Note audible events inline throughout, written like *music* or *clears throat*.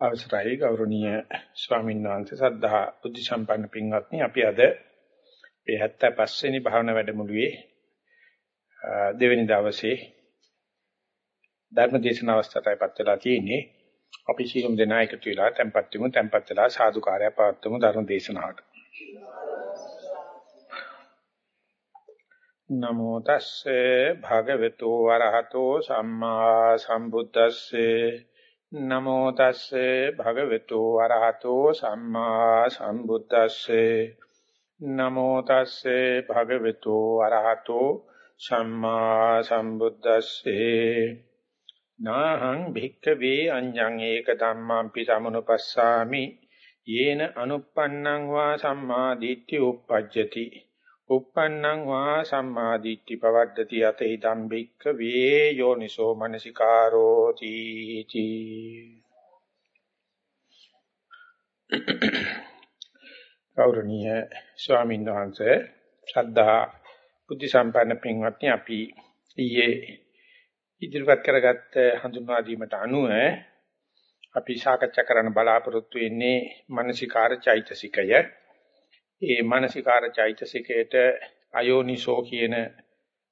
අවසරයි ගෞරවනීය ස්වාමීන් වහන්සේ. සද්ධා බුද්ධ සම්පන්න පින්වත්නි අපි අද මේ 75 වෙනි භාවනා වැඩමුළුවේ දෙවෙනි දවසේ ධර්ම දේශන අවස්ථාවටපත් වෙලා තියෙන්නේ. අපි සියලුම දෙනා එකතු වෙලා tempත් වෙමු tempත් වෙලා සාදුකාරය පවත්වමු ධර්ම දේශනාවට. නමෝ තස්සේ භගවතු වරහතෝ සම්මා සම්බුද්දස්සේ නමෝ තස්සේ භගවතු වරහතෝ සම්මා සම්බුද්දස්සේ. නමෝ තස්සේ භගවතු වරහතෝ සම්මා සම්බුද්දස්සේ. නාහං භික්ඛවේ අඤ්ඤං ඒක ධම්මං පිසමනුපස්සාමි යේන අනුප්පන්නං වා සම්මා දිට්ඨි උප්පජ්ජති. Uppannam va sammaditti pavaddati ate idam bhikka ve yoniso manasikaro ti. *coughs* ගෞරවනීය ස්වාමීන් වහන්සේ ශ්‍රද්ධා බුද්ධ සම්පන්න පින්වත්නි අපි ඊයේ ඉදිරිපත් කරගත්ත හඳුන්වා දීමට අනුව අපි සාකච්ඡා කරන්න බලාපොරොත්තු වෙන්නේ මානසිකාර චෛතසිකය ඒ මානසිකාර චෛතසිකයට අයෝනිසෝ කියන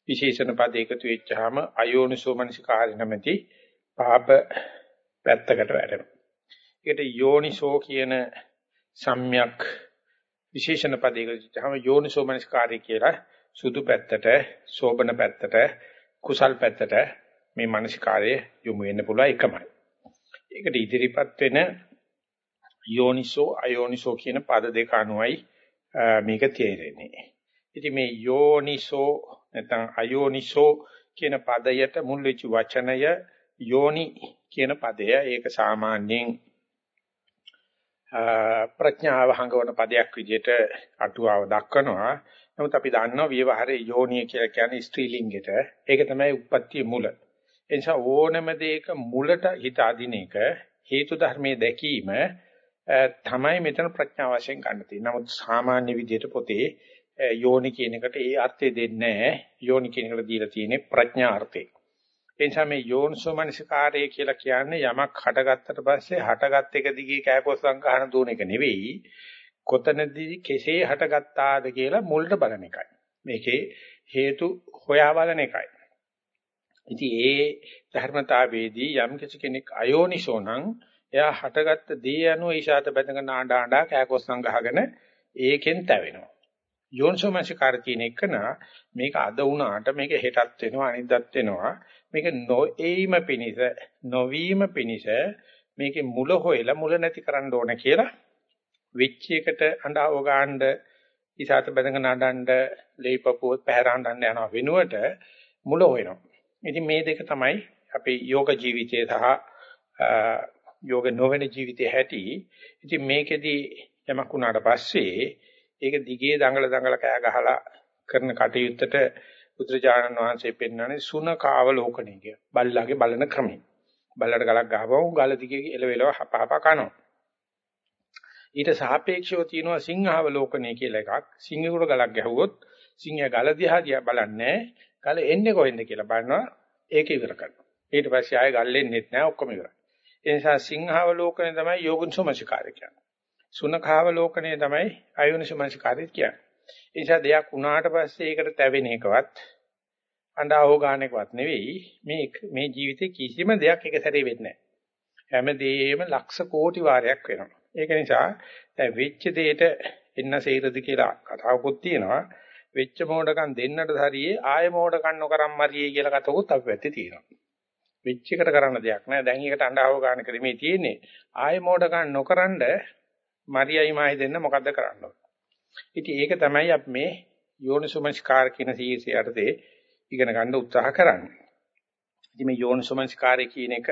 විශේෂණ පද එකතු වෙච්චාම අයෝනිසෝ මානසිකාරය නැමැති පාප පැත්තකට වැටෙනවා. ඒකට යෝනිසෝ කියන සම්‍යක් විශේෂණ පද එකතු වෙච්චාම යෝනිසෝ මානසිකාරය කියලා සුදු පැත්තට, සෝබන පැත්තට, කුසල් පැත්තට මේ මානසිකාරය යොමු වෙන්න පුළුවන් එකමයි. ඒකට ඉදිරිපත් වෙන යෝනිසෝ අයෝනිසෝ කියන පද දෙක අනුවයි මේක තේරෙන්නේ. ඉතින් මේ යෝනිසෝ නැත්නම් අයෝනිසෝ කියන පදයට මුල් වෙච්ච වචනය යෝනි කියන පදය ඒක සාමාන්‍යයෙන් ප්‍රඥාව හංගවන පදයක් විදිහට අටුවාව දක්වනවා. නමුත් අපි දන්නවා විවහාරයේ යෝනිය කියලා කියන්නේ ස්ත්‍රීලිංගෙට. ඒක තමයි උප්පත්තිය මුල. ඒ නිසා ඕනම දෙයක මුලට හිත අදින එක හේතු ධර්මයේ දැකීම තමයි මෙතන ප්‍රඥා වශයෙන් ගන්න තියෙන්නේ. නමුත් සාමාන්‍ය විදිහට පොතේ යෝනි කියන එකට ඒ අර්ථය දෙන්නේ නැහැ. යෝනි කියන එකට දීලා තියෙන්නේ ප්‍රඥා අර්ථය. ඒ නිසා මේ යෝනිසෝමනසිකාරය කියලා කියන්නේ යමක් හටගත්තට පස්සේ හටගත් එක දිගේ කෑකොස්සම් ගන්න දුවන එක නෙවෙයි. කොතනදී කෙසේ හටගත්තාද කියලා මුලට බලන එකයි. මේකේ හේතු හොයා බලන එකයි. ඉතින් ඒ ධර්මතාවයේදී යම් කෙනෙක් අයෝනිසෝ නම් එයා හටගත්ත දේ අනුව ඊශාත බැඳගෙන ආඬා ආඬා කෑකොස්සම් ගහගෙන ඒකෙන් තැවෙනවා. යෝනිසෝමනසිකාර කියන එකන මේක අද වුණාට මේක හෙටත් වෙනවා අනිද්දාත් වෙනවා. මේක නොඑයිම පිනිස නොවීම පිනිස මේකේ මුල හොයලා මුල නැති කරන්න ඕන කියලා වෙච්ච එකට අඬව ගන්න ඊසాత බඳගෙන අඬන්න ලේපපුවත් පැහැරහඬන්න යනවා වෙනුවට මුල හොයනවා. ඉතින් මේ දෙක තමයි අපේ යෝග ජීවිතයේ සහ යෝග නොවන ජීවිතේ හැටි. ඉතින් මේකෙදි යමක් වුණාට පස්සේ ඒක දිගේ දඟල දඟල කෑ ගහලා කරන කටයුත්තට බුදුරජාණන් වහන්සේ පෙන්වන්නේ සුනකාවලෝකණය කිය. බල්ලාගේ බලන ක්‍රමය. බල්ලට ගලක් ගහපුවම ගල දිගේ එලවෙලව හපහප කනවා. ඊට සාපේක්ෂව තියෙනවා සිංහාවලෝකණය කියලා එකක්. සිංහෙකුට ගලක් ගැහුවොත් සිංහයා ගල දිහා දිහා බලන්නේ ගල එන්නේ කොහෙන්ද කියලා බලනවා. ඒක ඉවර කරනවා. ඊට පස්සේ ආයෙ ගල් එන්නේත් නැහැ ඔක්කොම ඉවරයි. ඒ නිසා සිංහාවලෝකනේ තමයි යෝගුන්සමසිකාරය කියන්නේ. සුනඛාවලෝකනේ තමයි අයෝනිසමසිකාරය කියන්නේ. ඒ නිසා දෙයක් වුණාට පස්සේ ඒකට තැවෙන එකවත් අඬාව ගන්න එකවත් නෙවෙයි මේ මේ ජීවිතේ කිසිම දෙයක් එක සැරේ වෙන්නේ නැහැ. හැමදේම ලක්ෂ කෝටි වාරයක් වෙනවා. ඒක නිසා දැන් වෙච්ච දෙයට එන්න සේරද කියලා කතාවකුත් තියෙනවා. වෙච්ච මොඩකම් දෙන්නට හරියේ ආය මොඩකම් නොකරම් මරියේ කියලා කතාවකුත් අපි පැත්තේ තියෙනවා. වෙච්ච එකට කරන්න දෙයක් නැහැ. දැන් ඒකට අඬව ගන්න ක්‍රමේ තියෙන්නේ. ආයෙ මෝඩ ගන්න නොකරනද මරියයි මායි දෙන්න මොකද්ද කරන්න ඕන. ඉතින් ඒක තමයි අපි මේ යෝනිසෝමනස්කාර කියන සීසී යටතේ ඉගෙන ගන්න උත්සාහ කරන්නේ. ඉතින් මේ යෝනිසෝමනස්කාරය කියන එක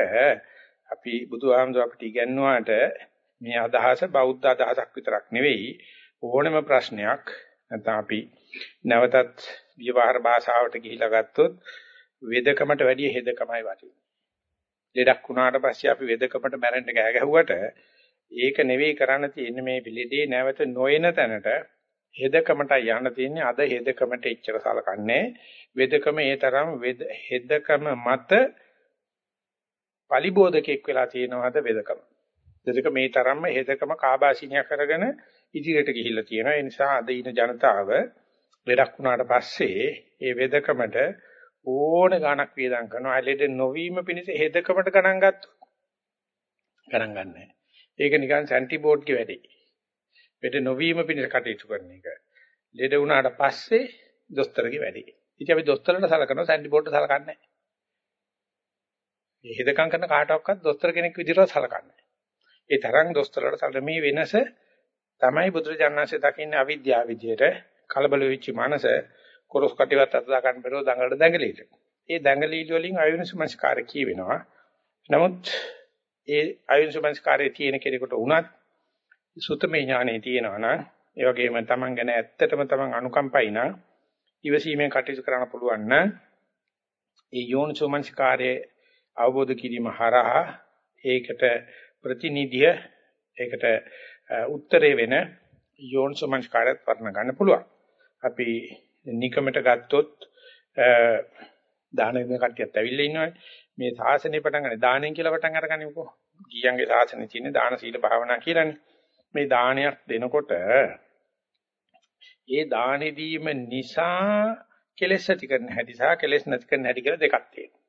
අපි බුදුහාමුදුර අපිට ඉගන්වුවාට මේ අදහස බෞද්ධ අදහසක් විතරක් නෙවෙයි ඕනම ප්‍රශ්නයක් නැත්නම් අපි නැවතත් විවහාර භාෂාවට ගිහිලා ගත්තොත් වේදකමට වැඩිය හෙදකමයි වටින්නේ. ලෙඩක් වුණාට පස්සේ අපි වෙදකමට මැරෙන්න ගෑ ගැහුවට ඒක නෙවෙයි කරන්න තියෙන්නේ මේ පිළිදේ නැවත නොයන තැනට හෙදකමට යන්න තියෙන්නේ අද හෙදකමට එච්චර සලකන්නේ වෙදකම ඒ තරම් හෙදකම මත පලිබෝධකෙක් වෙලා තියෙනවද වෙදකම දෙදක මේ තරම්ම හෙදකම කාබාසිනිය කරගෙන ඉදිරියට ගිහිල්ලා තියෙනවා. ඒ නිසා අද ඉන ජනතාව ලෙඩක් වුණාට පස්සේ ඒ වෙදකමට ඕන ගණක් වියදම් කරනවා. ලෙඩ නොවීම පිණිස හෙදකමට ගණන් ගත්තොත් ගණන් ගන්නෑ. ඒක නිකන් සැන්ටි බෝඩ්ගේ වැඩේ. ලෙඩ නොවීම පිණිස කටයුතු කරන එක. ලෙඩ වුණාට පස්සේ දොස්තරගේ වැඩේ. ඉතින් අපි දොස්තරලට සලකනවා සැන්ටි බෝඩ්ට සලකන්නේ නැහැ. මේ හෙදකම් කරන කාටවත් දොස්තර කෙනෙක් විදිහට සලකන්නේ ඒ තරම් දොස්තරලට සැල මේ වෙනස තමයි බුදුරජාණන්සේ දකින්නේ අවිද්‍යාව විදියට කලබල වෙච්ච මනස කොරස් කටිවත් අත දා ගන්න බැරුව දඟලට දඟලීට. ඒ දඟලීල වලින් අයුනිසමස්කාර කියවෙනවා. නමුත් ඒ අයුනිසමස්කාරයේ තියෙන කෙනෙකුට උනත් සුතමේ ඥානෙ තියෙනවා නම් ඒ වගේම Taman ගැන ඇත්තටම Taman අනුකම්පයි නම් ඉවසීමෙන් කටයුතු කරන්න පුළුවන් නම් ඒ යෝනිසමස්කාරයේ අවබෝධ කිරීම හරහා ඒකට ප්‍රතිනිධිය ඒකට උත්තරේ වෙන යෝනිසමංස්කාරයත් වර්ණ ගන්න පුළුවන්. අපි නිකමට ගත්තොත් දාන දෙන කට්ටියත් ඇවිල්ලා ඉන්නවනේ. මේ සාසනේ පටන් ගන්න දානෙන් කියලා පටන් අරගන්නකො. ගියන්ගේ සාසනේ තියෙන දාන සීල භාවනා කියලානේ. මේ දානයක් දෙනකොට ඒ දානෙ දීම නිසා කෙලෙස් ඇති කරන හැටි සහ කෙලෙස් නැති කරන හැටි කියලා දෙකක් තියෙනවා.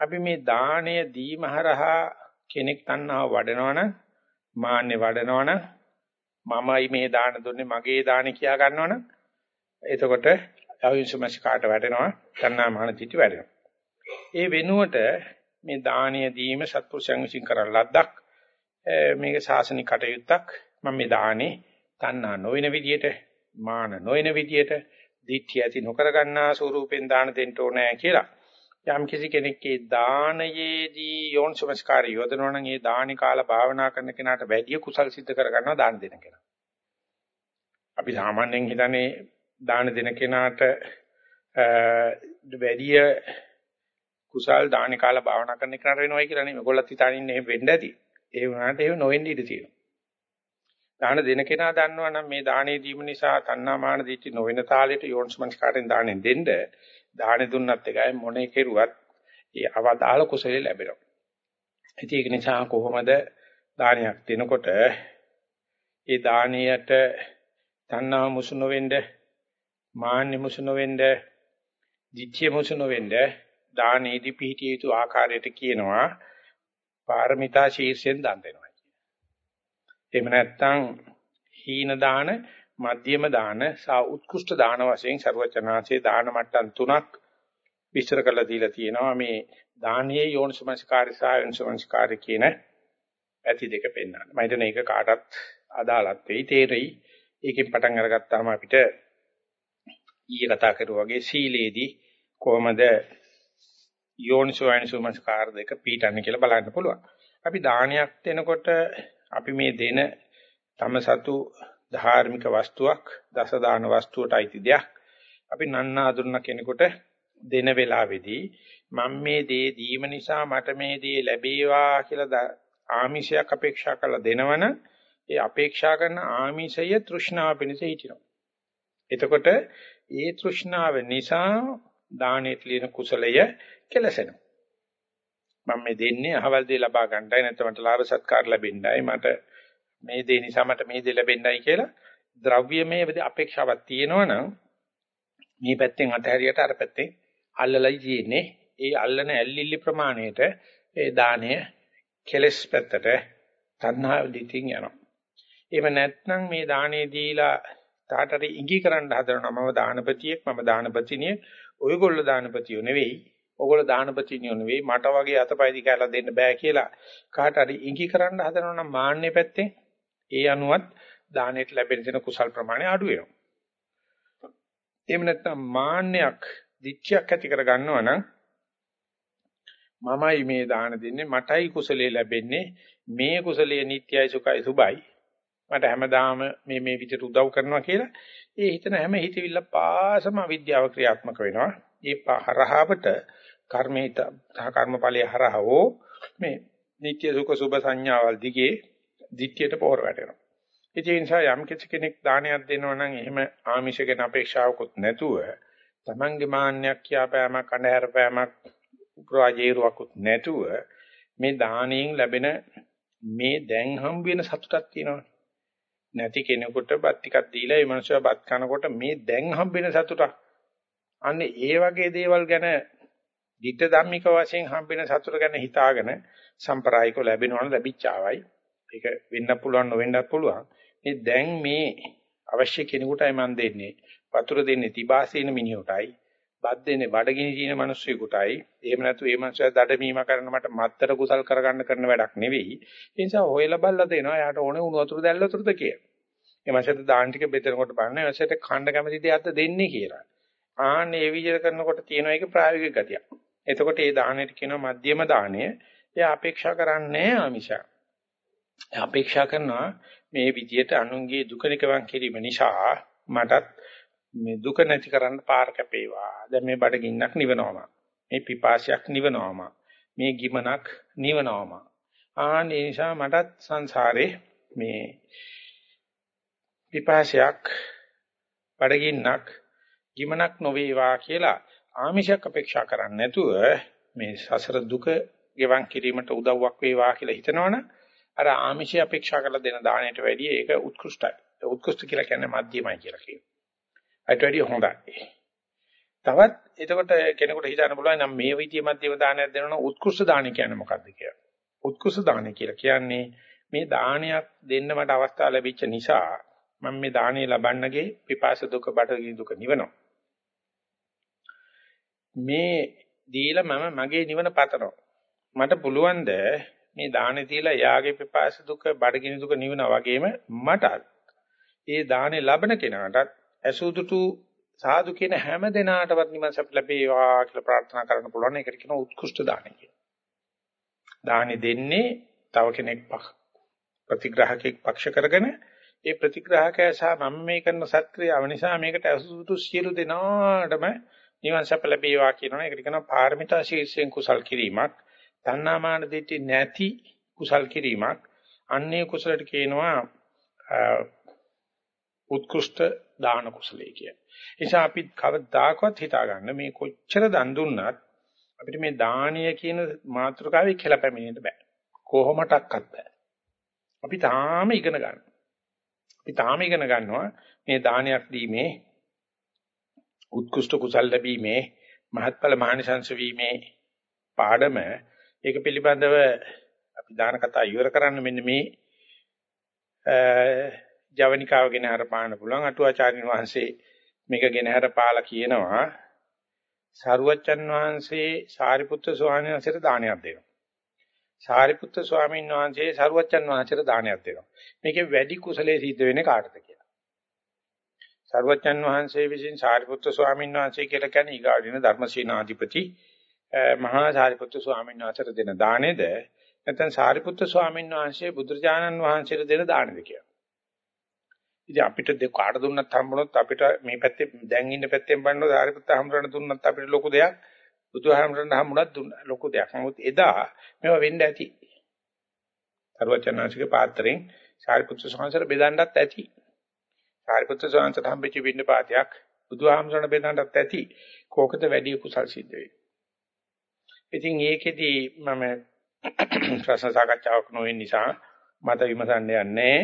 අපි මේ දාණය දීම හරහා කෙනෙක් තණ්හාව වඩනවනම් මාන්නේ වඩනවනම් මමයි මේ දාන දුන්නේ මගේ දාන කියා ගන්නවනම් එතකොට අවිංශමස් කාට වැටෙනවා? තණ්හා මාන දිටි වැටෙනවා ඒ වෙනුවට මේ දානීය දීම සත්පුරුෂයන් විසින් කරන ලද්දක් මේක ශාසනික කටයුත්තක්. මම මේ දානේ තණ්හා නොවන විදියට මාන නොවන විදියට දිට්ඨිය ඇති නොකර ගන්නා ස්වරූපෙන් දාන දෙන්න ඕනේ කියලා. යම් කිසි කෙනෙක්ගේ දානයේදී යෝනිසමස්කාරය යොදනවා නම් ඒ දානි කාල භාවනා කරන කෙනාට වැඩි කුසල් සිද්ධ කර ගන්නවා දාන දෙන කෙනා. අපි සාමාන්‍යයෙන් හිතන්නේ දාන දෙන කෙනාට වැඩි කුසල් දානි කාල භාවනා කරන කෙනාට වෙනවයි කියලා නෙමෙයි. ඔයගොල්ලත් හිතන්නේ එහෙම වෙන්න ඇති. ඒ වුණාට එහෙම නොවෙන්න ඉඩ තියෙනවා. දාන දෙන කෙනා දන්නවා නම් මේ දානේ දීම නිසා තණ්හාමාන දිටි නොවන තාලෙට යෝනිසමස්කාරයෙන් දානෙන් දෙන්න දාහනේ දුන්නත් එකයි මොනේ කෙරුවත් ඒ අවදාල කුසලෙ ලැබෙනවා. ඉතින් ඒක නිසා කොහොමද දානයක් දෙනකොට ඒ දානයට තණ්හා මුසු නොවෙන්න මාන්න මුසු නොවෙන්න දිච්චය මුසු නොවෙන්න දානේදී පිහිටිය යුතු ආකාරයට කියනවා පාරමිතා ශීර්ෂයෙන් දන් දෙනවා කියන. එහෙම නැත්නම් හීන දාන මධ්‍යම දාන සහ උත්කෘෂ්ඨ දාන වශයෙන් ਸਰවචනාංශේ දාන මට්ටම් තුනක් විස්තර කරලා දීලා තියෙනවා මේ දානීය යෝනිසමස්කාරය සහ යෝනිසමස්කාරය කියන ඇති දෙක පෙන්වන්න. මම හිතන්නේ ඒක කාටත් අදාළත් වෙයි තේරෙයි. ඒකෙන් පටන් අරගත්තාම අපිට ඊයේ කතා කරුවා වගේ සීලේදී කොහොමද යෝනිසෝයනිසමස්කාර දෙක පීඨන්නේ කියලා බලන්න පුළුවන්. අපි දානයක් දෙනකොට අපි මේ දෙන තම සතු ධාර්මික වස්තුවක් දස දාන වස්තුවට අයිති දෙයක්. අපි නන්නා දුන්න කෙනෙකුට දෙන වෙලාවේදී මම මේ දේ දීම නිසා මට මේ දේ ලැබේවා කියලා ආමිෂයක් අපේක්ෂා කරලා දෙනවන ඒ අපේක්ෂා කරන ආමිෂය තෘෂ්ණාව පිණිස හිටිනවා. එතකොට ඒ තෘෂ්ණාව නිසා දානෙට ලියන කුසලය කෙලසෙනවා. මම මේ දෙන්නේ අහවල් දේ ලබා ගන්නයි නැත්නම් මට ලාභ සත්කාර ලැබෙන්නයි මට මේ දේ නිසා මට මේ දේ ලැබෙන්නයි කියලා ද්‍රව්‍යමය අපේක්ෂාවක් තියෙනවනම් මේ පැත්තෙන් අතහැරියට අර පැත්තෙන් අල්ලලයි තියෙන්නේ. ඒ අල්ලන ඇල්ලිලි ප්‍රමාණයට ඒ දාණය කෙලස් පැත්තට තණ්හා දිටින් යනවා. එහෙම නැත්නම් මේ දාණය දීලා තාටට ඉඟි කරන්න හදනවා. මම දානපතියෙක් මම දානපතිනිය. ඔයගොල්ලෝ දානපතියෝ නෙවෙයි. ඔයගොල්ලෝ දානපතිනියෝ නෙවෙයි. මට වගේ අතපය දිගාලා දෙන්න බෑ කියලා කාට හරි ඉඟි කරන්න හදනවා නම් මාන්නේ පැත්තෙන් ඒ අනුවත් දානෙට ලැබෙන දෙන කුසල් ප්‍රමාණය අඩු වෙනවා. එහෙම නැත්නම් මාන්නයක්, දිච්චයක් ඇති කර ගන්නවා නම් මමයි මේ දාන දෙන්නේ මටයි කුසලයේ ලැබෙන්නේ. මේ කුසලයේ නිට්ටයයි සුඛයි සුබයි. මට හැමදාම මේ මේ විදිහට උදව් කරනවා කියලා ඒ හිතන හැම හිතවිල්ල පාසම අවිද්‍යාව ක්‍රියාත්මක වෙනවා ඒ හරහාවට කර්මේත සහ කර්මඵලයේ හරහවෝ මේ නිට්ටය සුඛ සුබ සංඥාවල් දිගේ දිට්ඨියට පොහොර වැටෙනවා. ඒ නිසා යම් කිසි කෙනෙක් දානයක් දෙනවා නම් එහෙම ආමිෂගෙන අපේක්ෂාවකුත් නැතුව තමන්ගේ මාන්නයක් කියාපෑමක් අඳහැරපෑමක් උපරාජේරුවකුත් නැතුව මේ දානයෙන් ලැබෙන මේ දැන් හම්බ වෙන සතුටක් තියෙනවනේ. නැති කෙනෙකුට බත් ටිකක් දීලා ඒ මනුස්සයා බත් කනකොට මේ දැන් හම්බ වෙන සතුටක්. අන්න ඒ වගේ දේවල් ගැන ditta ධම්මික වශයෙන් හම්බ වෙන සතුට ගැන හිතාගෙන සම්ප්‍රායිකව ලැබෙනවන ලැබිච්චාවයි. ඒක වෙන්න පුළුවන් නොවෙන්නත් පුළුවන්. මේ දැන් මේ අවශ්‍ය කෙනෙකුටයි මන් දෙන්නේ. වතුර දෙන්නේ තිබාසීන මිනිහටයි. බත් දෙන්නේ බඩගිනි දින මිනිස්සුෙකුටයි. එහෙම නැතු ඒ මිනිස්සයා දඩමීම කරන මට මත්තර කුසල් කරගන්න කරන වැඩක් නෙවෙයි. ඒ නිසා හොයලා බලලා දෙනවා. යාට ඕනේ උණු වතුර දැල්ල වතුරද කියලා. ඒ මාසෙට දාන ටික බෙදනකොට බලන්න ඒ මාසෙට ඛණ්ඩ කැමති දෙයක්ද දෙන්නේ කියලා. ආන්නේ ඒ විදිහට කරනකොට තියෙන එක ප්‍රායෝගික ගතියක්. එතකොට ඒ දාණයට කියනවා මධ්‍යම දාණය. එයා අපේක්ෂා කරන්නේ ආමිෂා. අපේක්ෂා කරනවා මේ විදියට අනුන්ගේ දුක නිකවන් කිරීම නිසා මටත් මේ දුක නැති කරන්න පාර කැපේවා. දැන් මේ බඩගින්නක් නිවනවම. මේ පිපාසයක් නිවනවම. මේ ගිමනක් නිවනවම. ආන් ඒ නිසා මටත් සංසාරේ මේ පිපාසයක් බඩගින්නක් ගිමනක් නොවේවා කියලා ආමිෂයක් අපේක්ෂා කරන්නේ නැතුව මේ සසර දුක ගෙවන් කිරීමට උදව්වක් වේවා කියලා හිතනවනේ අර ආමිෂය අපේක්ෂා කරලා දෙන දාණයට වැඩිය ඒක උත්කෘෂ්ටයි. උත්කෘෂ්ට කියලා කියන්නේ මධ්‍යමයි කියලා කියනවා. අයිට වැඩිය හොඳයි. තවත් එතකොට කෙනෙකුට හිතන්න පුළුවන් නම් මේ විදිය මධ්‍යම දානයක් දෙනවා උත්කෘෂ්ට දාණය කියන්නේ මොකක්ද කියලා. උත්කෘෂ්ට දාණය කියලා කියන්නේ මේ දානයක් දෙන්න මට අවස්ථාව ලැබිච්ච නිසා මම මේ දාණය ලබන්නගේ පිපාස දුක බඩගිනි දුක නිවනවා. මේ දීලා මම මගේ නිවන පතනවා. මට පුළුවන් ද මේ දානේ තියලා යාගේ පිපාස දුක බඩගිනි දුක නිවනා වගේම මටත් ඒ දානේ ලබන කෙනාටත් ඇසුදුතු සාදු කියන හැම දෙනාටවත් නිවන් සප ලැබේවා කියලා ප්‍රාර්ථනා කරන්න පුළුවන් ඒකට කියනවා උත්කෘෂ්ඨ දානය කියලා. දානි දෙන්නේ තව කෙනෙක් ප්‍රතිග්‍රාහකෙක් පක්ෂ කරගෙන ඒ ප්‍රතිග්‍රාහකයා සහ මම මේ කරන සත්ක්‍රියාව නිසා මේකට ඇසුදුතු සියලු දෙනාටම නිවන් සප ලැබේවා කියනවා. ඒකට කියනවා පාරමිතා ශීර්ෂයෙන් කුසල් කිරීමක්. තණ්හාමාන දෙටි නැති කුසල් කිරීමක්. අන්නේ කුසලට කියනවා උත්කෘෂ්ඨ දාන කුසලයේ කිය. නිසා අපි කවදාකවත් හිතා ගන්න මේ කොච්චර දන් දුන්නත් අපිට මේ දානීය කියන මාතෘකාවේ කියලා පැමිණෙන්න බෑ. කොහොමඩක්වත් බෑ. අපි තාම ඉගෙන ගන්න. අපි තාම ඉගෙන ගන්නවා මේ දානයක් දීමේ උත්කෘෂ්ඨ කුසල් ලැබීමේ මහත්ඵල මහානිසංස වීමේ පාඩම ඒක පිළිබඳව අපි දාන කතා ඉවර කරන්න මෙන්න මේ ජවනිකාව ගෙන හර පාන්න පුළුවන් අටුවාචාර්යන් වහන්සේ මේක ගෙන හර පාලා කියනවා සරුවච්චන් වහන්සේ සාරිපුත්‍ර ස්වාමීන් වහන්සේට දානයක් දෙනවා. සාරිපුත්‍ර ස්වාමීන් වහන්සේ සරුවච්චන් වහන්සේට දානයක් දෙනවා. මේකේ වැඩි කුසලයේ සිද්ධ වෙන්නේ කාටද කියලා. සරුවච්චන් වහන්සේ විසින් සාරිපුත්‍ර ස්වාමීන් වහන්සේ කියලා කියන්නේ ඊගාඩින ධර්මසීනාධිපති මහා සාරිපුත්‍ර ස්වාමීන් වහන්සේට දෙන දාණයද නැත්නම් සාරිපුත්‍ර ස්වාමීන් වහන්සේ බුදුරජාණන් වහන්සේට දෙන දාණයද කියලා. ඉතින් අපිට කාට දුන්නත් හම්බුනොත් අපිට මේ පැත්තේ දැන් ඉන්න පැත්තෙන් බලනකොට සාරිපුත්‍ර හම්බුනට දුන්නත් අපිට ලොකු දෙයක් බුදුහාමරණ හම්බුනත් දුන්න ලොකු දෙයක්. නමුත් එදා මේවා වෙන්න ඇති. සර්වචනාංශික පාත්‍රයෙන් සාරිපුත්‍ර ස්වාමීන් බෙදන්නත් ඇති. සාරිපුත්‍ර ස්වාමීන් හම්බෙච්ච වෙන්න පාතයක් බුදුහාමරණ බෙදන්නත් ඇති. කෝකද වැඩි කුසල් සිද්ධ වෙන්නේ. ඉතින් ඒකෙදි මම *clears throat* ප්‍රශ්න සාකච්ඡාවක් නොවෙන නිසා මත විමසන්න යන්නේ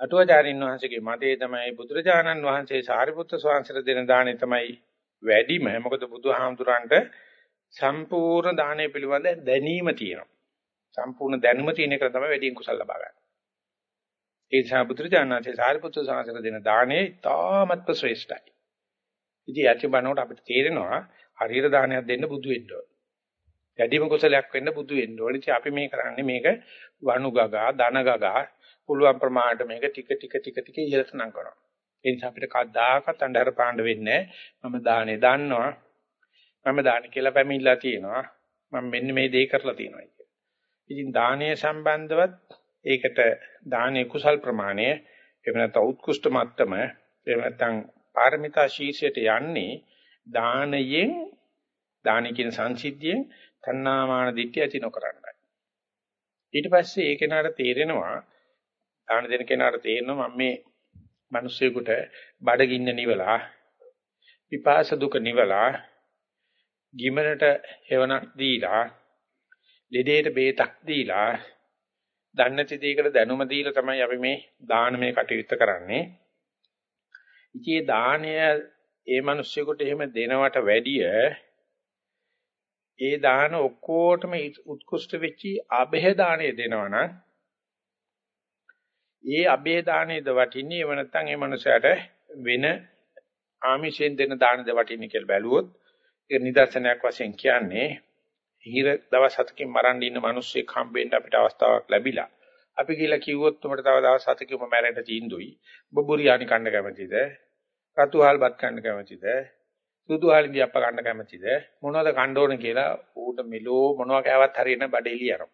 අටුවාචාරින් වහන්සේගේ මතය තමයි බුදුරජාණන් වහන්සේ සාරිපුත්‍ර ස්වාමීන් දෙන දාණය තමයි වැඩිම. මොකද බුදුහාමුදුරන්ට සම්පූර්ණ දාණය පිළිබඳ දැනීම තියෙනවා. සම්පූර්ණ දැනුම තියෙන එක තමයි වැඩියෙන් කුසල ලබා ගන්න. ඒ නිසා බුදුරජාණන් වහන්සේ සාරිපුත්‍ර ස්වාමීන් දෙන දාණය ඉතාමත්ම ශ්‍රේෂ්ඨයි. ඉතින් යටි බණවට අපිට තේරෙනවා හරියට දානයක් දෙන්න බුදු වෙන්න ඕන. වැඩිම කුසලයක් වෙන්න බුදු වෙන්න ඕන. ඉතින් අපි මේ කරන්නේ මේක වණු ගගා, ධන ගගා පුළුවන් ප්‍රමාණයට මේක ටික ටික ටික ටික ඉහළට නංගනවා. ඒ නිසා අපිට කවදාකවත් අnder පාණ්ඩ වෙන්නේ මම දානේ දන්නවා. මම දානේ කියලා පැමිණලා තියෙනවා. මම මෙන්න මේ දේ කරලා තියෙනවා කියලා. ඉතින් දානීය සම්බන්ධවත් ඒකට දානීය කුසල් ප්‍රමාණය එහෙම නැත්නම් උත්කෘෂ්ඨ මට්ටම එහෙම නැත්නම් පාරමිතා ශීර්ෂයට යන්නේ දානයෙන් දානි කියන සංසිද්ධියෙන් තණ්හාමාන දිට්ඨිය ඇති නොකරන්නයි. ඊට පස්සේ ඒ කෙනාට තේරෙනවා දාන දෙන කෙනාට තේරෙනවා මම මේ මිනිස්සුෙකුට බඩගින්න නිවලා විපාස දුක නිවලා ගිමනට හේවණක් දීලා ලෙඩේට බේතක් දීලා දන්නේ නැති දෙයකට දැනුම දීලා තමයි අපි මේ දානමය කටයුත්ත කරන්නේ. ඉතින් දානය ඒ මිනිස්සුෙකුට එහෙම දෙනවට වැඩිය ඒ දාන ඔක්කොටම උත්කෘෂ්ඨ වෙච්චි අබේ දාණය දෙනවනම් ඒ අබේ දාණයද වටින්නේ? එව නැත්නම් ඒ මනුස්සයාට වෙන ආමිෂයෙන් දෙන දානද වටින්නේ කියලා බැලුවොත් ඒ නිදර්ශනයක් වශයෙන් කියන්නේ හිර දවස් හතකින් මරන්න ඉන්න මිනිස්සෙක් හම්බෙන්න අපිට අවස්ථාවක් ලැබිලා. අපි කියලා කිව්වොත් උඹට තව දවස් හතකින්ම මැරෙන්න තීන්දුවයි. බබුරියානි කන්න කැමතිද? රතුහල් බත් කන්න කැමතිද? සුදුහල් ඉඳි අප්ප කන්න කැමතිද? මොනවද කන්න ඕන කියලා ඌට මෙලෝ මොනවා කෑවත් හරියන බඩේලිය අරන්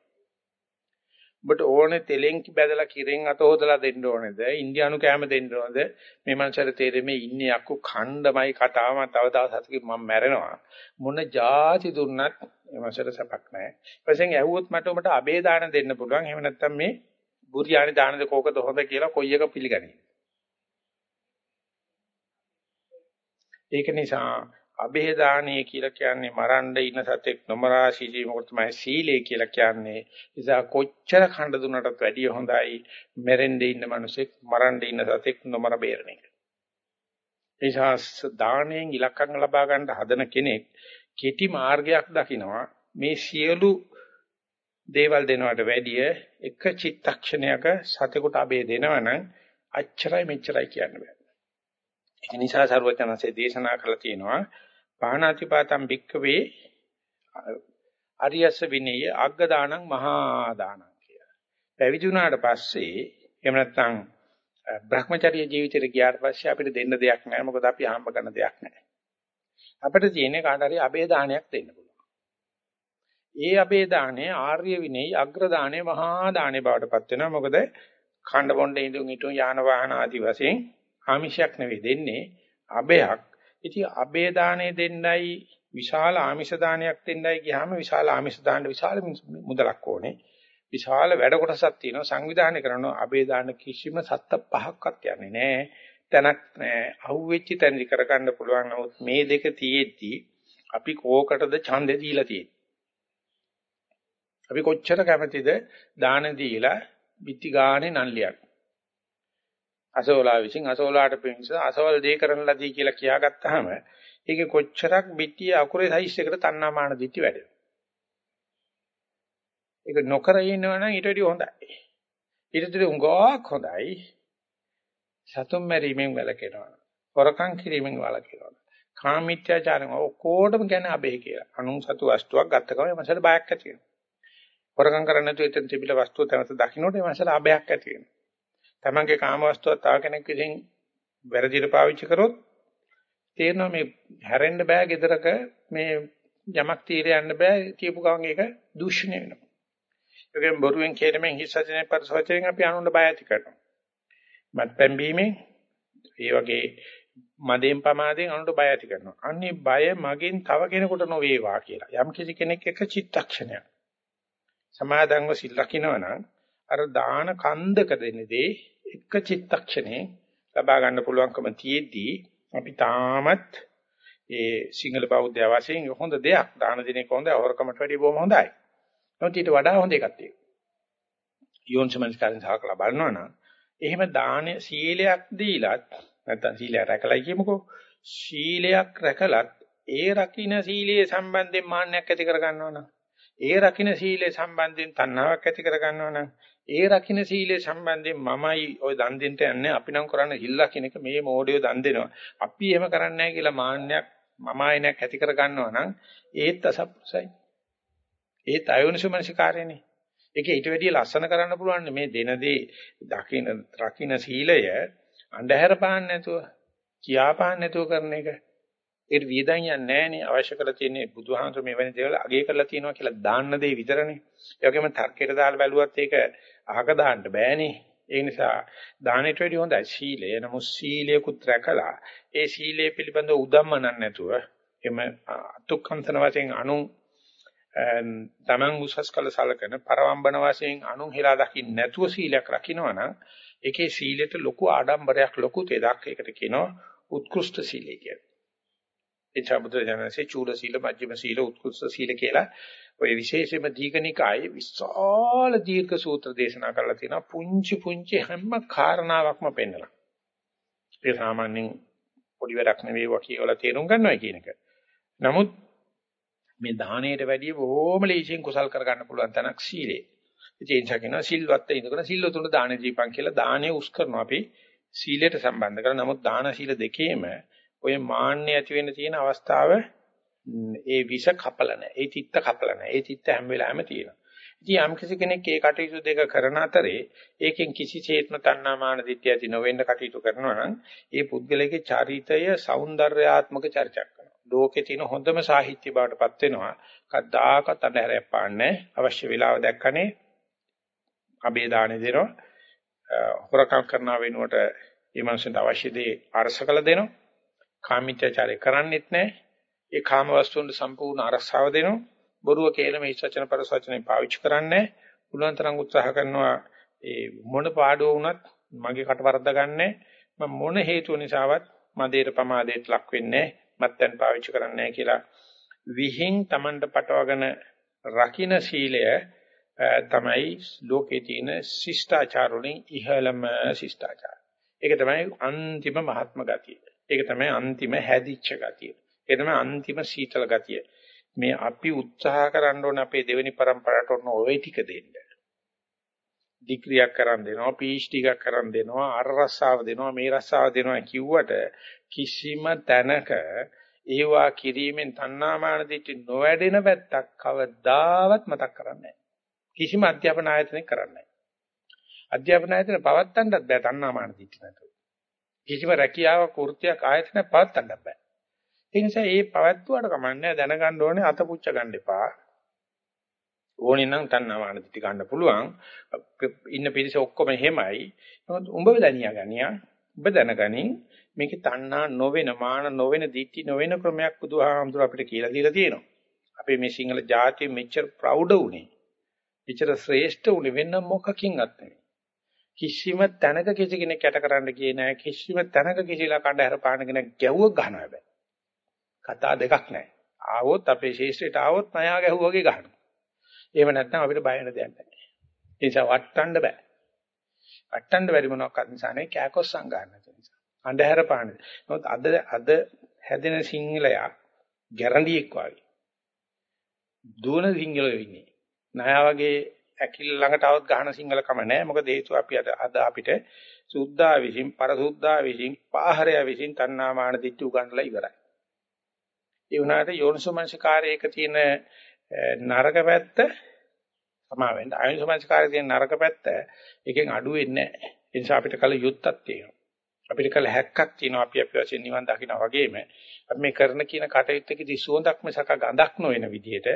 ඔබට ඕනේ තෙලෙන් බැදලා කිරෙන් අත හොදලා දෙන්න ඕනේද? ඉන්දියානු කෑම දෙන්න ඕනේද? මේ මනසට තේරෙන්නේ ඉන්නේ අක්කු ඛණ්ඩමයි කතාවම තව දවස් හතකින් මම මැරෙනවා. මොන જાති දුන්නත් මේ මනසට සපක් නැහැ. ඊපස්සේ ඇහුවොත් මට උඹට අබේ දාන දෙන්න පුළුවන්. එහෙම නැත්නම් මේ බුරියානි දානද කෝකද හොඳ කියලා කොයි එක පිළිගන්නේ. ඒක නිසා અભේදානීය කියලා කියන්නේ මරන්න ඉන්න සතෙක් නොමරා සිටීමකට තමයි සීලය කියලා කියන්නේ. නිසා කොච්චර කණ්ඩ දුන්නටත් වැඩිය හොඳයි මෙරෙන්ඩ ඉන්න මිනිසෙක් මරන්න ඉන්න සතෙක් නොමර බේරණ එක. නිසා දාණයෙන් ඉලක්කම් ලබා ගන්න හදන කෙනෙක් කෙටි මාර්ගයක් දකිනවා මේ සියලු දේවල් දෙනවට වැඩිය එක චිත්තක්ෂණයක සතෙකුට අබේ දෙනවනම් අච්චරයි මෙච්චරයි කියන්න බෑ. ඒ නිසා සර්වඥාන්සේ දේශනා කළා තියෙනවා පාණාතිපාතම් භික්කවේ අරියස්ස විනේය අග්ග දානං මහා දානං කියලා. පැවිදි වුණාට පස්සේ එහෙම නැත්නම් Brahmacharya ජීවිතේට ගියාට පස්සේ අපිට දෙන්න දෙයක් නැහැ. මොකද අපි හම්බ කරන දෙයක් නැහැ. අපිට තියෙන්නේ කාට හරි අබේ දානයක් දෙන්න පුළුවන්. ඒ අබේ දානේ ආර්ය විනේය අග්‍ර දානේ මහා දානේ බවට පත් වෙනවා. මොකද ඛණ්ඩ බොණ්ඩ ඉදුන් හිටුන් යාන වාහන ආදි වශයෙන් ආමිෂයක් නෙවෙයි දෙන්නේ අබයක්. ඉතින් අබේ දාණය දෙන්නයි විශාල ආමිෂ දානයක් දෙන්නයි ගියාම විශාල ආමිෂ දාන්න විශාල මුදලක් ඕනේ. විශාල වැඩ කොටසක් තියෙනවා සංවිධානය කරනවා අබේ දාන කිසිම සත්ත පහක්වත් යන්නේ නැහැ. තැනක් නැහැ. අහුවෙච්ච තැනදි කරගන්න පුළුවන්. නමුත් මේ දෙක තියෙද්දි අපි කෝකටද ඡන්දේ දීලා තියෙන්නේ. අපි කොච්චර කැමතිද දාන දීලා පිටි ගානේ නල්ලියක්. අසෝලා විසින් අසෝලාට පිංස අසවල් දේ කරන ලදී කියලා කියාගත්තාම ඒකේ කොච්චරක් පිටිය අකුරේ සයිස් එකට තණ්හාමාන දිටි වැඩෙනවා. ඒක නොකර ඉන්නවනම් ඊට වඩා හොඳයි. ඊට වඩා උඟාවක් හොඳයි. සතුම් මැරීමෙන් වැළකෙනවා. හොරකම් කිරීමෙන් වැළකෙනවා. කාමීත්‍යාචාරයෙන් ඔක්කොටම කියන්නේ අබේ කියලා. අනුන් සතු වස්තුවක් ගත්ත ගමන් එමසට බයක් ඇති වෙනවා. හොරකම් කරන්නේ නැතුව එතන තිබිලා වස්තුව තැනට දකින්නට එමසට අබයක් ඇති වෙනවා. තමන්ගේ කාමවස්තුව තව කෙනෙක් විසින් වැරදිට පාවිච්චි කරොත් තේරෙනවා මේ හැරෙන්න බෑ gedaraක මේ යමක් තීරේ යන්න බෑ කියපු ගමන් ඒක දූෂණය වෙනවා. ඒකෙන් බොරුවෙන් කියනමෙන් හිස්සචනේ පරිසවචනෙන් අපි අනුන්ට බය ඇති කරනවා. මත් පැම්බීමෙන් ඒ වගේ මදෙන් පමාදෙන් අනුන්ට බය ඇති කරනවා. අන්නේ බය මගෙන් තව කෙනෙකුට නොවේවා කියලා. යම් කිසි කෙනෙක් එක චිත්තක්ෂණයක් සමාදන්ව සිල් ලකිනවනම් අර දාන කන්දක දෙන්නේදී එක චිත්තක්ෂණේ ලබා ගන්න පුළුවන්කම තියෙද්දී අපි තාමත් ඒ සිංහල බෞද්ධ වශයෙන් හොඳ දෙයක් දාන දිනේ කොහොඳ අවරකමට වැඩිය බොහොම හොඳයි. නමුත් ඊට වඩා හොඳ එකක් තියෙනවා. යෝන්සමනිස්කාරෙන් සාකලා බලනවා නම් එහෙම දාන සීලයක් දීලත් නැත්නම් සීලය රැකලා කියමුකෝ සීලයක් රැකලත් ඒ රකින්න සීලයේ සම්බන්ධයෙන් මාන්නයක් ඇති කර ගන්නවා නම් ඒ රකින්න සීලයේ සම්බන්ධයෙන් තණ්හාවක් ඇති කර ගන්නවා නම් ඒ රකින්න සීලය සම්බන්ධයෙන් මමයි ওই දන් දෙන්න යන්නේ අපි නම් කරන්නේ හිල්ලා කියන එක මේ මොඩියෝ දන් දෙනවා. අපි එහෙම කරන්නේ නැහැ කියලා මාන්නයක් මම ආයනයක් ඇති කර ගන්නවා නම් ඒත් අසප්පුසයි. ඒත් අයෝනිසමනසිකාරයනේ. ඒක ඊට වැඩිය ලස්සන කරන්න පුළුවන් මේ දෙන දේ දකින්න රකින්න සීලය අන්ධහැර පාන්න නැතුව කියා පාන්න නැතුව කරන එක. ඒකට වියදම් යන්නේ නැහනේ අවශ්‍ය කරලා තියෙන්නේ බුදුහාමර මෙවැනි දේවල් අගය කරලා තියෙනවා කියලා දාන්න දේ විතරනේ. ඒ වගේම තර්කයට දාලා බැලුවත් ඒක අහක දාන්න බෑනේ. ඒ නිසා දානෙට වැඩි හොඳයි සීලය. නමුත් සීලයකුත් රැකලා ඒ සීලය පිළිබඳව උදම්මනක් නැතුව එම අතුක්කන්තන වශයෙන් අනු තමන් උසස් කළ සලකන පරවම්බන වශයෙන් අනුන් හිලා දකින්න නැතුව සීලයක් රකින්නවනම් ඒකේ සීලෙට ලොකු ආඩම්බරයක් ලොකු තෙදක් ඒකට කියනවා උත්කෘෂ්ඨ සීලය කියලා. එචා බුදුරජාණන්සේ චූල සීල, මජ්ක්‍ධිම සීල, උත්කෘෂ්ඨ සීල කියලා ඔය විශේෂයෙන්ම දීඝනිකායේ විශාල දීර්ඝ සූත්‍ර දේශනා කරලා තියෙනවා. පුංචි පුංචි හැම කාරණාවක්ම පෙන්නනවා. ඒ සාමාන්‍යයෙන් පොඩි වැඩක් නෙවෙයි වකීවලා තේරුම් ගන්නවා කියන එක. නමුත් මේ දාණයට වැඩිය බොහොම ලේසියෙන් කුසල් කරගන්න පුළුවන් තැනක් සීලය. ඉතින් ඒ නිසා කියනවා සිල්වත් ඉඳගෙන සිල්වතුන්ට දාන දීපන් කියලා දාණය උස් කරනවා අපි සීලයට සම්බන්ධ කරලා. නමුත් දාන සීල දෙකේම ඔය මාන්නේ ඇති වෙන්න තියෙන අවස්ථාව ඒ විෂ කපල නැහැ. ඒ තිත්ත කපල නැහැ. ඒ තිත්ත හැම වෙලාවෙම තියෙනවා. ඉතින් යම් කිසි කෙනෙක් ඒ කටයුතු දෙක කරන අතරේ ඒකෙන් කිසිසේත්ම තණ්හාමාන දිට්ඨිය ඇති නොවෙන්න කටයුතු කරනවා නම් ඒ පුද්ගලයාගේ චරිතය సౌందర్యාත්මක චර්චක් කරනවා. ලෝකේ තියෙන හොඳම සාහිත්‍ය බවටපත් වෙනවා. කද්දාකත් අඳුරයක් පාන්නේ අවශ්‍ය වෙලාව දැක්කනේ අබේ දාණය දෙනවා. හොරකම් කරනා වෙනුවට ඒ මනුස්සන්ට අවශ්‍ය දේ අරස කළ දෙනවා. කාමීත්‍යචාරය කරන්නෙත් නැහැ. ඒ කාම වස්තුන්ට සම්පූර්ණ අරසාව දෙනවා. බොරුව කියලා මේ වචන පරසවචනේ පාවිච්චි කරන්නේ. පුළුවන් තරම් උත්සාහ කරනවා ඒ මොන පාඩුව වුණත් මගේ කට වරද්ද ගන්නෑ. මම මොන හේතුව නිසාවත් මදේට ප්‍රමාදයට ලක් වෙන්නේ මත්යන් පාවිච්චි කරන්නේ කියලා විහිං Tamanට පටවගෙන රකින්න සීලය තමයි ලෝකේ තියෙන ශිෂ්ටාචාර වලින් ඉහළම ශිෂ්ටාචාර. ඒක තමයි අන්තිම මහත්ම ගතිය. ඒක තමයි අන්තිම හැදිච්ච ගතිය. ඒ තමයි අන්තිම සීතල ගතිය. මේ අපි උත්සාහ කරන්න ඕනේ අපේ දෙවෙනි પરම්පරාවට ඕන ওই ටික දෙන්න. ඩිග්‍රියක් කරන් දෙනවා PhD එකක් කරන් දෙනවා අර රස්සාව දෙනවා මේ රස්සාව දෙනවා කිව්වට කිසිම තැනක ඒවා කිරීමෙන් තණ්හාමාන දිටි නොවැඩෙන පැත්තක් කවදාවත් මතක් කරන්නේ කිසිම අධ්‍යාපන ආයතනයක් කරන්නේ අධ්‍යාපන ආයතන පවත්තන්නත් බෑ තණ්හාමාන දිටි නැතුව කිසිම රැකියාවක් වෘත්තියක් ආයතනයක් පවත්තන්නත් බෑ. ඒ නිසා මේ පවත්වුවාට කමන්නේ දැනගන්න ඕනේ අත පුච්ච ගන්න එපා. ඕනේ නම් තණ්හාමාන දිටි ගන්න පුළුවන්. ඉන්න පිරිස ඔක්කොම එහෙමයි. නමුත් උඹ දනියා ගනියා. ඔබ දැනගනින් මේකේ තණ්හා නොවෙන මාන නොවෙන දිටි නොවෙන ක්‍රමයක් බුදුහාමුදුර අපිට කියලා දීලා තියෙනවා. අපේ මේ සිංහල ජාතිය මෙච්චර ප්‍රවුඩ උනේ. මෙච්චර ශ්‍රේෂ්ඨ උනේ වෙන මොකකින්වත් නෙවෙයි. කිසිම තැනක කිසි කෙනෙක් යට කරන්න ගියේ නැහැ. කිසිම තැනක කිසිලා කණ්ඩ හැර පාන කෙනෙක් ගැව්ව ගහනවා බෑ. කතා දෙකක් නැහැ. ආවොත් අපේ ශේෂ්ත්‍රයට ආවොත් නයා ගැහුවා වගේ ගහනවා. එහෙම නැත්නම් අපිට බය වෙන දෙයක් නැහැ. ඒ නිසා වටන්න බෑ. වටන්න බැරි මොනවාක්වත් නිසා නේ කෑකොස් සංගාන නිසා. අන්ධහැර පාන. නමුත් අද අද හැදෙන සිංහලයා ගැරන්ඩියෙක් වගේ. දුවන සිංහලෝ ඉන්නේ. නයා වගේ ඇකිල්ල ළඟට આવත් ගහන සිංහල කම නැහැ. මොකද හේතුව අපි අද අපිට සුද්ධා විසින් පරසුද්ධා විසින් පාහරය විසින් තණ්හාමාන දිට්ඨි උගන්ලා ඉවරයි. ඒ වුණාට යෝනිසෝමනසිකාරයක තියෙන නරක පැත්ත සමා වෙන්න. අයෝනිසෝමනසිකාරයේ තියෙන නරක පැත්ත එකෙන් අඩු වෙන්නේ නැහැ. ඒ නිසා අපිට කල යුත්තක් තියෙනවා. අපිට කල හැක්කක් තියෙනවා අපි අපි වශයෙන් නිවන් දකින්න වගේම අපි මේ කරන කියන කටයුත්තකදී සුවඳක් මිසක ගඳක් නොවන විදිහට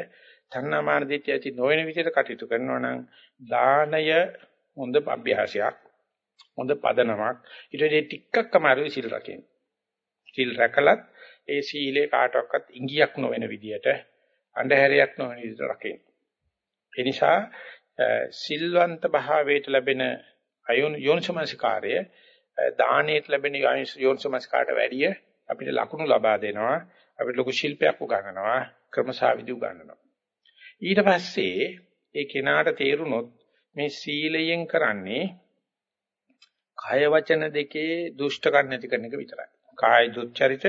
තණ්හාමාන දිට්ඨිය ඇති නොවන විදිහට කටයුතු කරනවා නම් දානය හොඳ අභ්‍යාසයක් හොඳ පදනමක් ඊට වඩා ටිකක් අමාරුයි සිල් රකින්න. සිල් රැකලත් ඒ සීලේ කාටවත් ඉංගියක් නොවන විදියට අන්ධහැරයක් නොවන විදියට රකින්න. ඒ නිසා සිල්වන්ත භාවයට ලැබෙන අයෝන යෝනිසමස්කාරය දානයට ලැබෙන යෝනිසමස්කාරට වැඩිය අපිට ලකුණු ලබා දෙනවා අපිට ලොකු ශිල්පයක් උගන්වනවා ක්‍රමසාවිදි උගන්වනවා ඊට පස්සේ ඒ කෙනාට තේරුනොත් මේ සීලයෙන් කරන්නේ කය වචන දෙකේ දුෂ්ටකම් නැති කරන එක විතරයි කාය දුච්චරිත,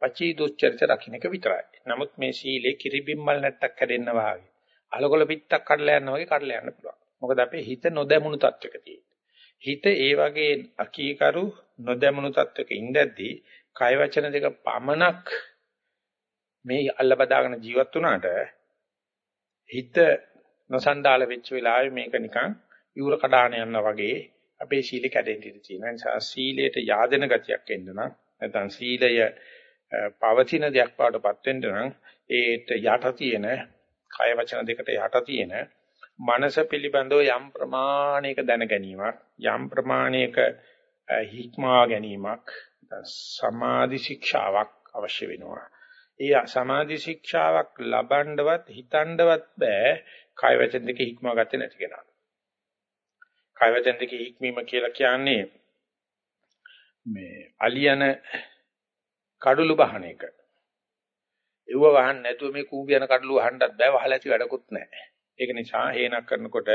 පචී දුච්චරිත රකින්න එක විතරයි. නමුත් මේ සීලේ කිරිබිම්මල් නැත්තක් කැඩෙන්න වාගේ. අලකොල පිටක් කඩලා යනවා වගේ කඩලා යන්න පුළුවන්. මොකද අපේ හිත නොදැමුණු තත්වයක හිත ඒ වගේ අකීකරු නොදැමුණු තත්වයක ඉඳද්දී කාය වචන දෙක පමණක් මේ අල්ල බදාගෙන ජීවත් වුණාට හිත නොසන්ඩාල වෙච්ච වෙලාවේ මේක නිකන් යූර කඩාන යනවා වගේ අපේ සීල කැඩෙන්න ඉඩ තියෙනවා. ඒ නිසා සීලයට yaadena ගතියක් එන්න නම් නැත්නම් සීලය පවතින දෙයක් බවටපත් වෙන්න නම් ඒට යට තියෙන කය වචන දෙකට යට තියෙන මනස පිළිබඳව යම් ප්‍රමාණයක දැන ගැනීමක් යම් ප්‍රමාණයක හික්මා ගැනීමක් සමාධි ශික්ෂාවක් අවශ්‍ය වෙනවා. ඒ සමාධි ශික්ෂාවක් ලබන්නවත් හිතන්නවත් බෑ කය වචන දෙක හික්මා ගත්තේ නැති කෙනා. කය වචන දෙක හික්මීම කියලා කියන්නේ මේ අලියන කඩළු බහන එක. ඒව වහන්න නැතුව මේ කූඹි යන කඩලුව වහන්නත් බෑ වහලා ඇති වැඩකුත් නැහැ. ඒක නිසා හේනක් කරනකොට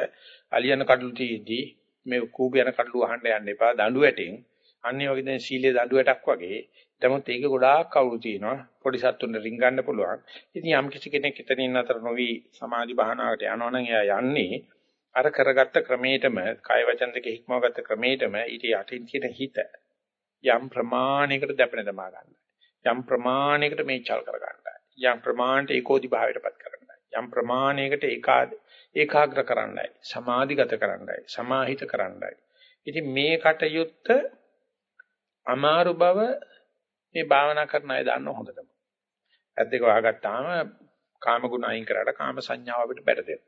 අලියන කඩලු තියේදී මේ කූඹි යන කඩලුව වහන්න යන්න එපා දඬු වැටෙන්. අන්නේ වගේ දැන් සීලේ දඬු වැටක් වගේ. නමුත් ඒක ගොඩාක් කවුරු තියෙනවා. පොඩි සත්තුන්ට රින් ගන්න පුළුවන්. ඉතින් යම් කිසි කෙනෙක් එතනින් අතර නොවි සමාධි භාවනාවට යනවනම් එයා යන්නේ අර කරගත්ත ක්‍රමයටම කාය වචන දෙක හික්මවගත්ත ක්‍රමයටම ඊට යටින් තියෙන හිත යම් ප්‍රමාණයකට දැපෙන දමා ගන්න. යම් ප්‍රමාණයකට මේචල් කර ගන්නයි. යම් ප්‍රමාණයට ඒකෝදි භාවයටපත් කරන්නයි. යම් ප්‍රමාණයකට ඒකාද ඒකාග්‍ර කරන්නයි. සමාධිගත කරන්නයි. සමාහිත කරන්නයි. ඉතින් මේ කටයුත්ත අමාරු බව මේ භාවනා කරන අය දන්න හොඳටම. ඇත්ත එක වහගත්තාම කාම ගුණ අයින් කරාට කාම සංඥාව අපිට බැටදෙනවා.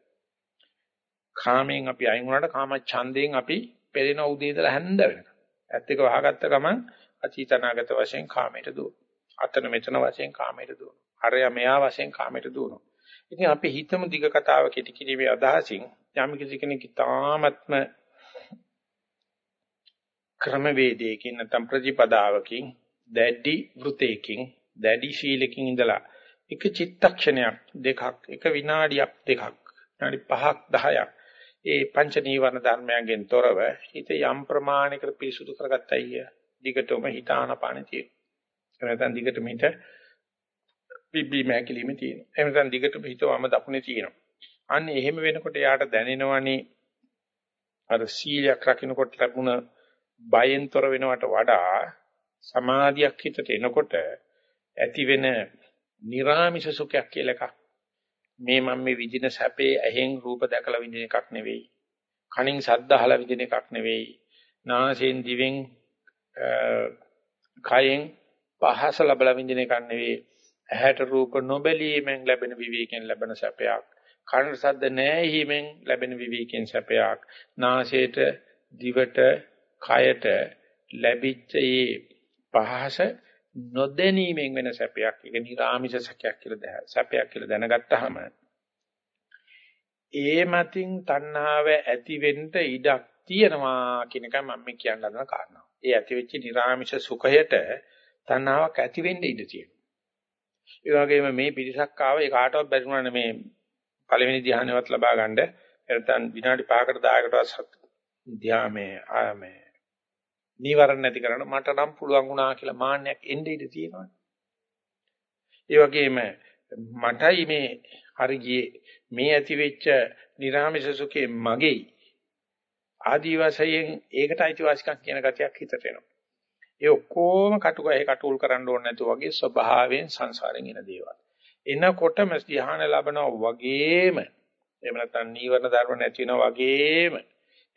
කාමයෙන් අපි අයින් වුණාට කාම ඡන්දයෙන් අපි පෙරෙන උදේ ඉඳලා හැන්ද වෙනකම්. ඇත්ත එක වහගත්ත ගමන් අචීතනාගත වශයෙන් කාමයට දුවන. අතන මෙතන වශයෙන් කාමයට දුවන. අරය මෙයා වශයෙන් කාමයට දුවනවා. ඉතින් අපි හිතමු දිග කතාව කෙටි කිරීමේ අදහසින් යම් කිසි කෙනෙක් තාමත්ම ක්‍රමවේදයකින් නැත්නම් ප්‍රතිපදාවකින් දැඩි වෘතයකින් දැඩි ශීලකින් ඉඳලා එක චිත්තක්ෂණයක් දෙකක් එක විනාඩියක් දෙකක් විනාඩි 5ක් 10ක් ඒ පංච නීවරණ ධර්මයන්ගෙන් තොරව හිත යම් ප්‍රමාණයකට පිරිසුදු කරගත්තයි දිගටම හිත ආනපානෙ තියෙනවා. එහෙම නැත්නම් දිගටම හිත පිබ්බි මහැකිලිමේ තියෙනවා. එහෙම නැත්නම් දිගටම හිතවම දකුණේ තියෙනවා. අන්න එහෙම වෙනකොට යාට දැනෙනවනේ අර සීලයක් රකින්නකොට ලැබුණ බයෙන් තොර වෙනවට වඩා සමාධියක් හිතට එනකොට ඇති වෙන නිර්ාමිෂ සුඛයක් කියලා එකක්. මේ මම මේ විඳින සැපේ ඇහෙන් රූප දැකලා විඳින එකක් නෙවෙයි. කනින් ශබ්ද අහලා විඳින එකක් නෙවෙයි. නාසයෙන් දිවෙන් කයෙන් පහස ලැබලා විඳින එකක් නෙවෙයි. ඇහැට රූප නොබැලීමෙන් ලැබෙන විවේකයෙන් ලැබෙන සැපයක්. කනට ශබ්ද නැහිීමෙන් ලැබෙන විවේකයෙන් සැපයක්. නාසයට දිවට කයට ලැබිච්ච ඒ පහස නොදැනීමෙන් වෙන සැපයක්. ඒක නිර්ආමිෂ සැපයක් කියලා සැපයක් කියලා දැනගත්තාම ඒ මතින් තණ්හාව ඇති වෙන්න ඉඩක් තියෙනවා කියන එක මම කියන්න හදන කාරණා. ඒ ඇති වෙච්ච නිර්ආමිෂ සුඛයට තණ්හාවක් ඇති වෙන්න ඉඩ තියෙනවා. ඒ වගේම මේ පිරිසක් ආව ඒ කාටවත් බැරි වුණානේ මේ පළවෙනි ධ්‍යානෙවත් ලබා ගන්න. එතන විනාඩි 5කට 10කටවත් ධ්‍යා මේ මේ නීවරණ නැති කරන්න මට නම් පුළුවන් වුණා කියලා මාන්නයක් එන්නේ ඉඳී තියෙනවා. ඒ වගේම මටයි මේ හරි ගියේ මේ ඇති වෙච්ච නිර්ාමිෂ සුඛේ මගේ ආදි වශයෙන් ඒකට අයිතිවාසිකම් කියන ගතියක් හිතට එනවා. ඒ ඔක්කොම කටුකය කටුල් කරන්න ඕනේ නැතුව වගේ ස්වභාවයෙන් සංසාරෙන් එන දේවල්. එනකොටම ධ්‍යාන ලැබනවා වගේම එහෙම නැත්නම් නීවරණ ධර්ම නැති වෙනවා වගේම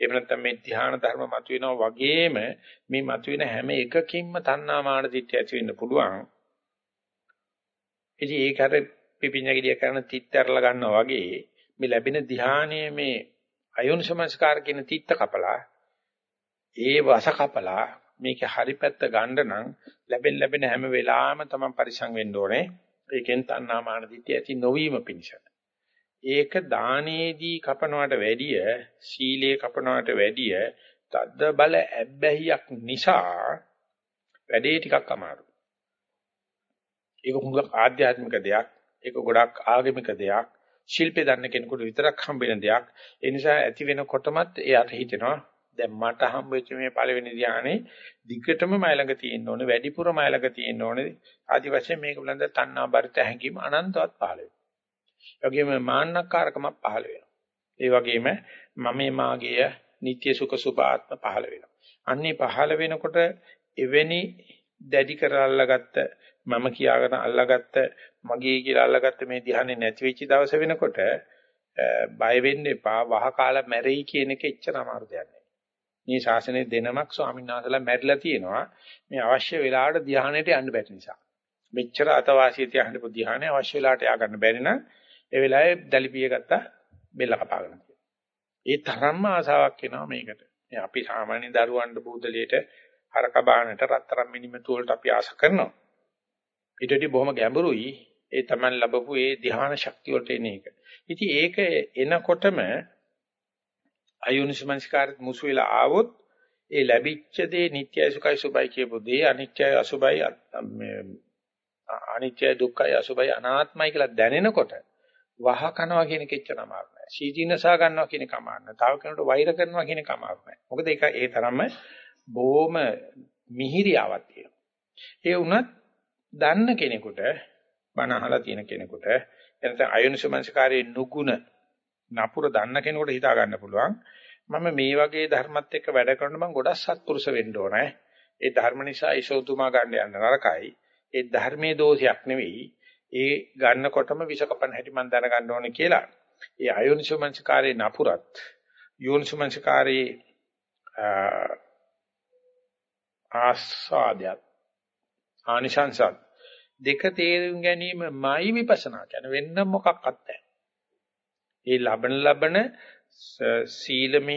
එහෙම නැත්නම් මේ ධ්‍යාන ධර්ම මතුවෙනවා වගේම මේ මතුවෙන හැම එකකින්ම තණ්හා මාන දිට්ඨිය ඇති වෙන්න පුළුවන්. ඉතින් ඒකට පිපිඤ්ඤගිරිය කරන තිත්ත අරලා ගන්නවා වගේ මේ ලැබෙන ධ්‍යානයේ මේ අයෝනිසමස්කාර කියන තිත්ත කපලා ඒ වස කපලා මේකේ හරි පැත්ත ගන්න නම් ලැබෙන ලැබෙන හැම වෙලාවෙම තමයි පරිසං වෙන්න ඕනේ. ඒකෙන් තණ්හා මාන දිට්ඨිය ඇති නොවීම පිණිස. ඒක දානයේදී කපනවට වැඩිය සීලයේ කපනවට වැඩිය තද්ද බල ඇබ්බැහියක් නිසා වැඩේ ටිකක් අමාරුයි. ඒක හුඟක් ආධ්‍යාත්මික දෙයක්, ඒක ගොඩක් ආගමික දෙයක්, ශිල්පේ දන්න කෙනෙකුට විතරක් හම්බෙන දෙයක්. ඒ නිසා ඇති වෙනකොටමත් එයාට හිතෙනවා දැන් මට හම්බෙච්ච මේ පළවෙනි ධානයේ දිගටම මයි ළඟ තියෙන්න ඕනේ, වැඩිපුර මයි ළඟ තියෙන්න ඕනේ. ආදි වශයෙන් මේක බුලන්ද තණ්හා බරිත හැඟීම අනන්තවත් පහළ වෙනවා. ඒ වගේම මාන්නකාරකමක් පහළ වෙනවා. ඒ වගේම මමේ මාගේ නිත්‍ය සුඛ සුභාත්ම පහළ වෙනවා. අන්නේ පහළ වෙනකොට එවැනි දැඩි කරලා අල්ලගත්ත මම කියාගෙන අල්ලගත්ත මගේ කියලා අල්ලගත්ත මේ ධ්‍යානෙ නැති වෙච්ච දවස වෙනකොට බය වෙන්න එපා වහ කාලා මැරෙයි කියන එක එච්චර අමාරු දෙයක් නෙවෙයි. මේ ශාසනයේ දෙනමක් ස්වාමීන් වහන්සේලා මැරිලා තියෙනවා මේ අවශ්‍ය වෙලාවට ධ්‍යානෙට යන්න බැරි නිසා. මෙච්චර අතවාසිය තියහන්න පො ධ්‍යානෙ අවශ්‍ය වෙලාවට යා ගන්න බැරි නම් ඒ වෙලාවේ දැලිපිය ගත්තා බෙල්ල කපාගෙන. ඒ තරම්ම ආසාවක් එනවා මේකට. අපි සාමාන්‍ය දරුවන්ට බුදලියට හරක බානට රත්තරන් මිනිමතු වලට අපි ආස කරනවා. ඊටදී බොහොම ගැඹුරුයි ඒ Taman ලැබපු ඒ ධ්‍යාන ශක්තිය වලට එන එක. ඉතින් ඒක එනකොටම අයෝනිසමංස්කාරත් මුසු වෙලා ආවොත් ඒ ලැබිච්ච දේ නිට්ටයයි සුඛයි සුබයි කියපු දේ අනිත්‍යයි අසුබයි අනිත්‍ය දුක්ඛය අසුභය අනාත්මයි කියලා දැනෙනකොට වහ කනවා කියන කෙච්චර අමාරු නෑ. සීදීනසා ගන්නවා කියන එක අමාරු නෑ. තව කෙනෙකුට වෛර කරනවා කියන එක අමාරු නෑ. මොකද ඒක ඒ තරම්ම බොහොම මිහිරියාවක් තියෙනවා. ඒ වුණත් දන්න කෙනෙකුට බණ අහලා තියෙන කෙනෙකුට එනතන අයෝනිසමංසකාරයේ නුගුණ නපුර දන්න කෙනෙකුට හිතා ගන්න පුළුවන් මම මේ වගේ ධර්මත් එක්ක වැඩ කරනකොට මම ගොඩක් සත්පුරුෂ වෙන්න ඕනේ. ඒ ධර්ම නිසා ඊශෝතුමා ගන්න යන්න නරකයි. ඒ ධර්මයේ දෝෂයක් නෙවෙයි. ඒ ගන්නකොටම විෂ කපන හැටි මම දැනගන්න ඕනේ කියලා. ඒ අයෝනිසමංසකාරයේ නපුරත් යෝනිසමංසකාරයේ ආස්වාදයක් ආනිශංසත් දෙක තේරුම් ගැනීමයි විපස්සනා කියන්නේ වෙන්න මොකක්වත් නැහැ. ඒ ලබන ලබන සීලමය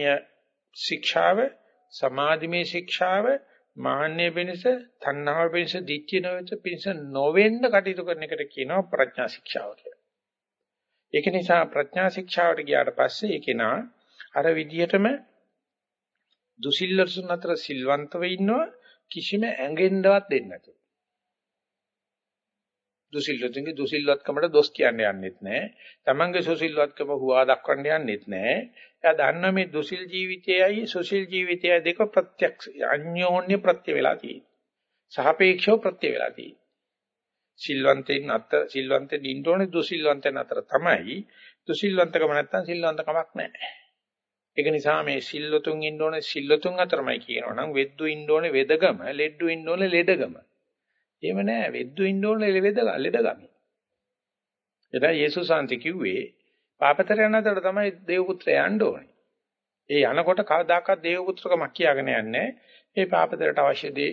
ශික්ෂාව සමාධිමය ශික්ෂාව මාන්නේ වෙනස තණ්හාව වෙනස දිච්චි නොවෙච්ච පිංස නොවෙන්න කටයුතු කරන එකට කියනවා ප්‍රඥා ශික්ෂාව කියලා. ඒක නිසා ප්‍රඥා ශික්ෂාවට ගියාට පස්සේ ඒක නා අර විදියටම දුසිල්ලර්සුන් අතර සිල්වන්තව ඉන්නවා කිසිම ඇඟෙන්නවත් දෙන්නේ නැතුව. දුසිල්ලතුන්ගේ දුසිල්වත්කමට දොස් කියන්න යන්නෙත් නැහැ. තමන්ගේ සුසිල්වත්කම හුවා දක්වන්න යන්නෙත් නැහැ. එයා දන්නා මේ දුසිල් ජීවිතයයි සුසිල් ජීවිතයයි දෙක ප්‍රත්‍යක්ෂ අන්‍යෝන්‍ය ප්‍රත්‍ය වෙලා තියෙනවා. සහපේක්ෂව ප්‍රත්‍ය වෙලා තියෙනවා. සිල්වන්තයින් අතර සිල්වන්තෙන් ඉන්න ඕනේ දුසිල්වන්තයන් අතර තමයි. දුසිල්වන්තකම නැත්තම් සිල්වන්තකමක් නැහැ. ඒක නිසා මේ සිල්ලතුන් ඉන්න ඕනේ සිල්ලතුන් අතරමයි කියනවනම් වෙද්දු ඉන්න ඕනේ වෙදගම, ලෙඩ්ඩු ඉන්න ඕනේ ලෙඩගම. එහෙම නෑ වෙද්දු ඉන්න ඕනේ ලෙඩ ලෙඩගමි. එදා යේසුස් වහන්සේ කිව්වේ පාපතර යන අතර තමයි දේව පුත්‍රය යන්න ඕනේ. ඒ යනකොට කවදාකවත් දේව පුත්‍රකමක් කියාගෙන යන්නේ ඒ පාපතරට අවශ්‍ය දේ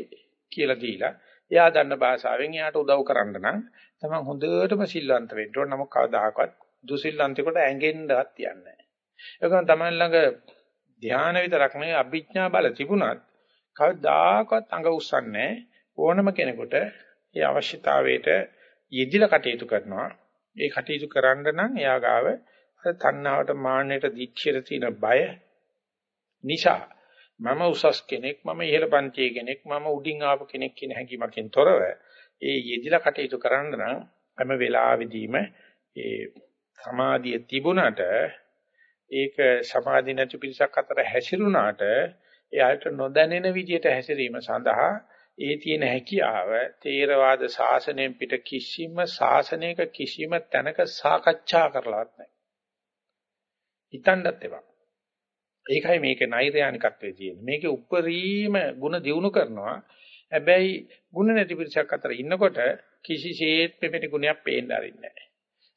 කියලා දීලා එයා දන්න භාෂාවෙන් එයාට උදව් කරන්න නම් තමන් හොඳටම සිල්වන්ත වෙන්න ඕන. නමුත් කවදාකවත් දුසිල්වන්තෙකුට ඇඟෙන්නවත් යන්නේ නැහැ. ඒකම තමයි ළඟ ධානය විතරක් නෙවෙයි අභිඥා බල තිබුණත් කවදාකවත් අඟ උස්සන්නේ ඕනම කෙනෙකුට ඒ අවශ්‍යතාවයට යෙදිලා කටයුතු කරනවා. ඒ කටයුතු කරන්න නම් එයා ගාව අර තණ්හාවට මාන්නයට දිච්චියට තියෙන බය නිසා මම උසස් කෙනෙක් මම ඉහළ පන්තියේ කෙනෙක් මම උඩින් ආපු කෙනෙක් කියන හැඟීමකින් තොරව ඒ යෙදිලා කටයුතු කරන්න නම් හැම වෙලාවෙදීම ඒ සමාධිය තිබුණට ඒක සමාධි නැති පිරිසක් අතර හැසිරුණාට එයාට නොදැනෙන විදිහට හැසිරීම සඳහා ඒ තියෙන හැකියාව තේරවාද ශාසනයෙන් පිට කිසිම ශාසනයක කිසිම තැනක සාකච්ඡා කරලවත් නැහැ. හිතන්නත් එපා. ඒකයි මේකේ නෛර්යානිකත්වයේ තියෙන්නේ. මේකේ උප්පරීම ಗುಣ දියුණු කරනවා. හැබැයි ಗುಣ නැති පිරිසක් අතර ඉන්නකොට කිසිසේත් මෙපෙට ගුණයක් පේන්න අරින්නේ නැහැ.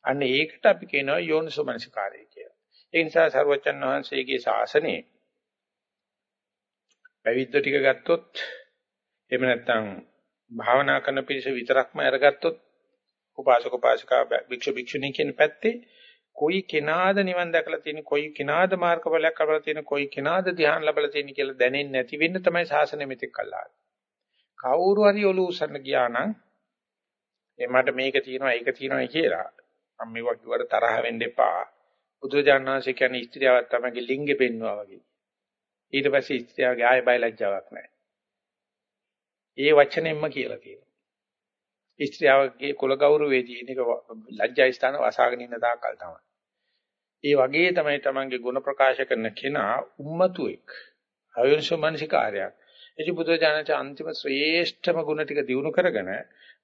අන්න ඒකට අපි කියනවා යෝනිසෝමනසිකාරය කියලා. ඒ නිසා සරුවචන් වහන්සේගේ ශාසනයේ පැවිද්ද ටික ගත්තොත් එහෙම නැත්නම් භාවනා කරන පිරිස විතරක්ම අරගත්තොත් උපාසක උපාසිකා භික්ෂු භික්ෂුණී කියන පැත්තේ කොයි කෙනාද නිවන් දැකලා තියෙන කොයි කෙනාද මාර්ගඵලයක් ලබලා තියෙන කොයි කෙනාද ධ්‍යාන ලැබලා තියෙන කියලා දැනෙන්නේ නැති වෙන්න තමයි ශාසනය මෙතෙක් කළා. කවුරු හරි ඔලු උසන්න ගියා නම් ඒ මට මේක තියෙනවා ඒක තියෙනවා කියලා මම මේවා කිව්වට තරහ වෙන්න එපා. බුදුජානනාංශ කියන්නේ ස්ත්‍රියවක් තමයි ලිංගෙ පෙන්වනවා වගේ. ඊට පස්සේ ස්ත්‍රියගේ ආය බයලජ්ජාවක් නැහැ. ඒ වචනෙන්ම කියලා තියෙනවා. ස්ත්‍රියවගේ කුල ගෞරවයේ තියෙන එක ලැජ්ජා ස්ථාන වසාගෙන ඉන්න තාක්කල් තමයි. ඒ වගේ තමයි තමන්ගේ ගුණ ප්‍රකාශ කරන කෙනා උම්මතුෙක්. අයෝනිසෝ මනසිකාරයක්. එචි බුදු දානච අන්තිම ශ්‍රේෂ්ඨම ගුණ ටික දිනු කරගෙන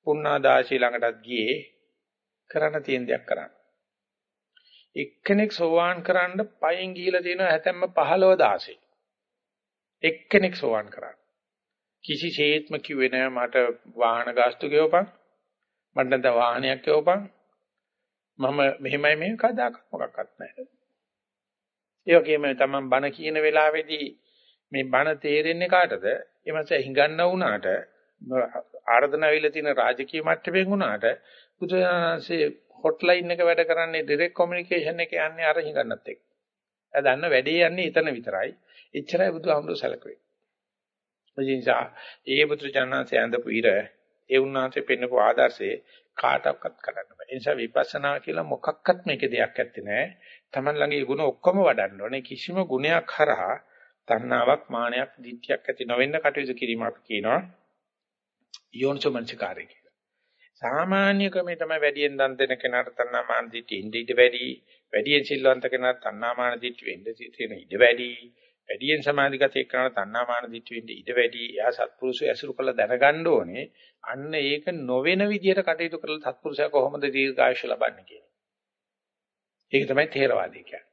පුණ්ණාදාශී ළඟටත් ගියේ කරන්න තියෙන දෙයක් කරන්න. එක්කෙනෙක් සෝවාන් කරන්න පයින් ගිහිලා තියෙනවා හැතැම්ම 15 16. එක්කෙනෙක් සෝවාන් කරන්න. කිසිසේත්ම කිව්වේ නෑ මට වාහන ගාස්තු ගෙවපන් මට නැත්නම් වාහනයක් ගෙවපන් මම මෙහෙමයි මේ කදාකත් මොකක්වත් නැහැ ඒ වගේම තමන් බණ කියන වෙලාවේදී මේ බණ තේරෙන්නේ කාටද එමස හිඟන්න වුණාට ආර්ධන අවිල තියෙන රාජකීය මට්ටමින් වුණාට බුදුරජාණන්සේ හොට්ලයින් එක වැඩ කරන්නේ ඩිරෙක්ට් කොමියුනිකේෂන් එක යන්නේ අර හිඟන්නත් එක්ක. එයා දන්න වැඩේ යන්නේ එතන විතරයි. එච්චරයි බුදුහාමුදුරු සැලකුවේ. ඒ නිසා ඒ බුදුචානන්සේ ඇඳපු ඉර ඒ උන්වහන්සේ පෙන්නපු ආදර්ශේ කාටවත් කරන්න බෑ. ඒ නිසා විපස්සනා කියලා මොකක්වත් මේකේ දෙයක් ඇත්තේ නෑ. Taman ළඟේ ගුණ ඔක්කොම වඩන්න ඕනේ. කිසිම ගුණයක් හරහා තණ්හාවක්, මානයක්, ditthියක් ඇති නොවෙන්න කටයුතු කිරීම අපි කියනවා යෝනිසෝමනසිකාරය කියලා. සාමාන්‍ය ක්‍රමේ තමයි වැඩියෙන් දන් දෙන කෙනාට තණ්හාමාන දිට්ඨිය ඉඳ ඉඳ වැඩි වැඩියෙන් සිල්වන්ත කෙනාට තණ්හාමාන දිට්ඨිය වෙන්න තියෙන ඉඩ වැඩි වැඩියෙන් සමාධිගත එක්කනට තණ්හාමාන දිට්ඨිය වෙන්න ඉඩ වැඩි. එයා සත්පුරුෂය ඇසුරු කළ දැනගන්න ඕනේ අන්න ඒක නොවන විදියට කටයුතු කරලා සත්පුරුෂයා කොහොමද දීර්ඝායුෂ ලබන්නේ කියන්නේ ඒක තමයි තේරවාදී කියන්නේ.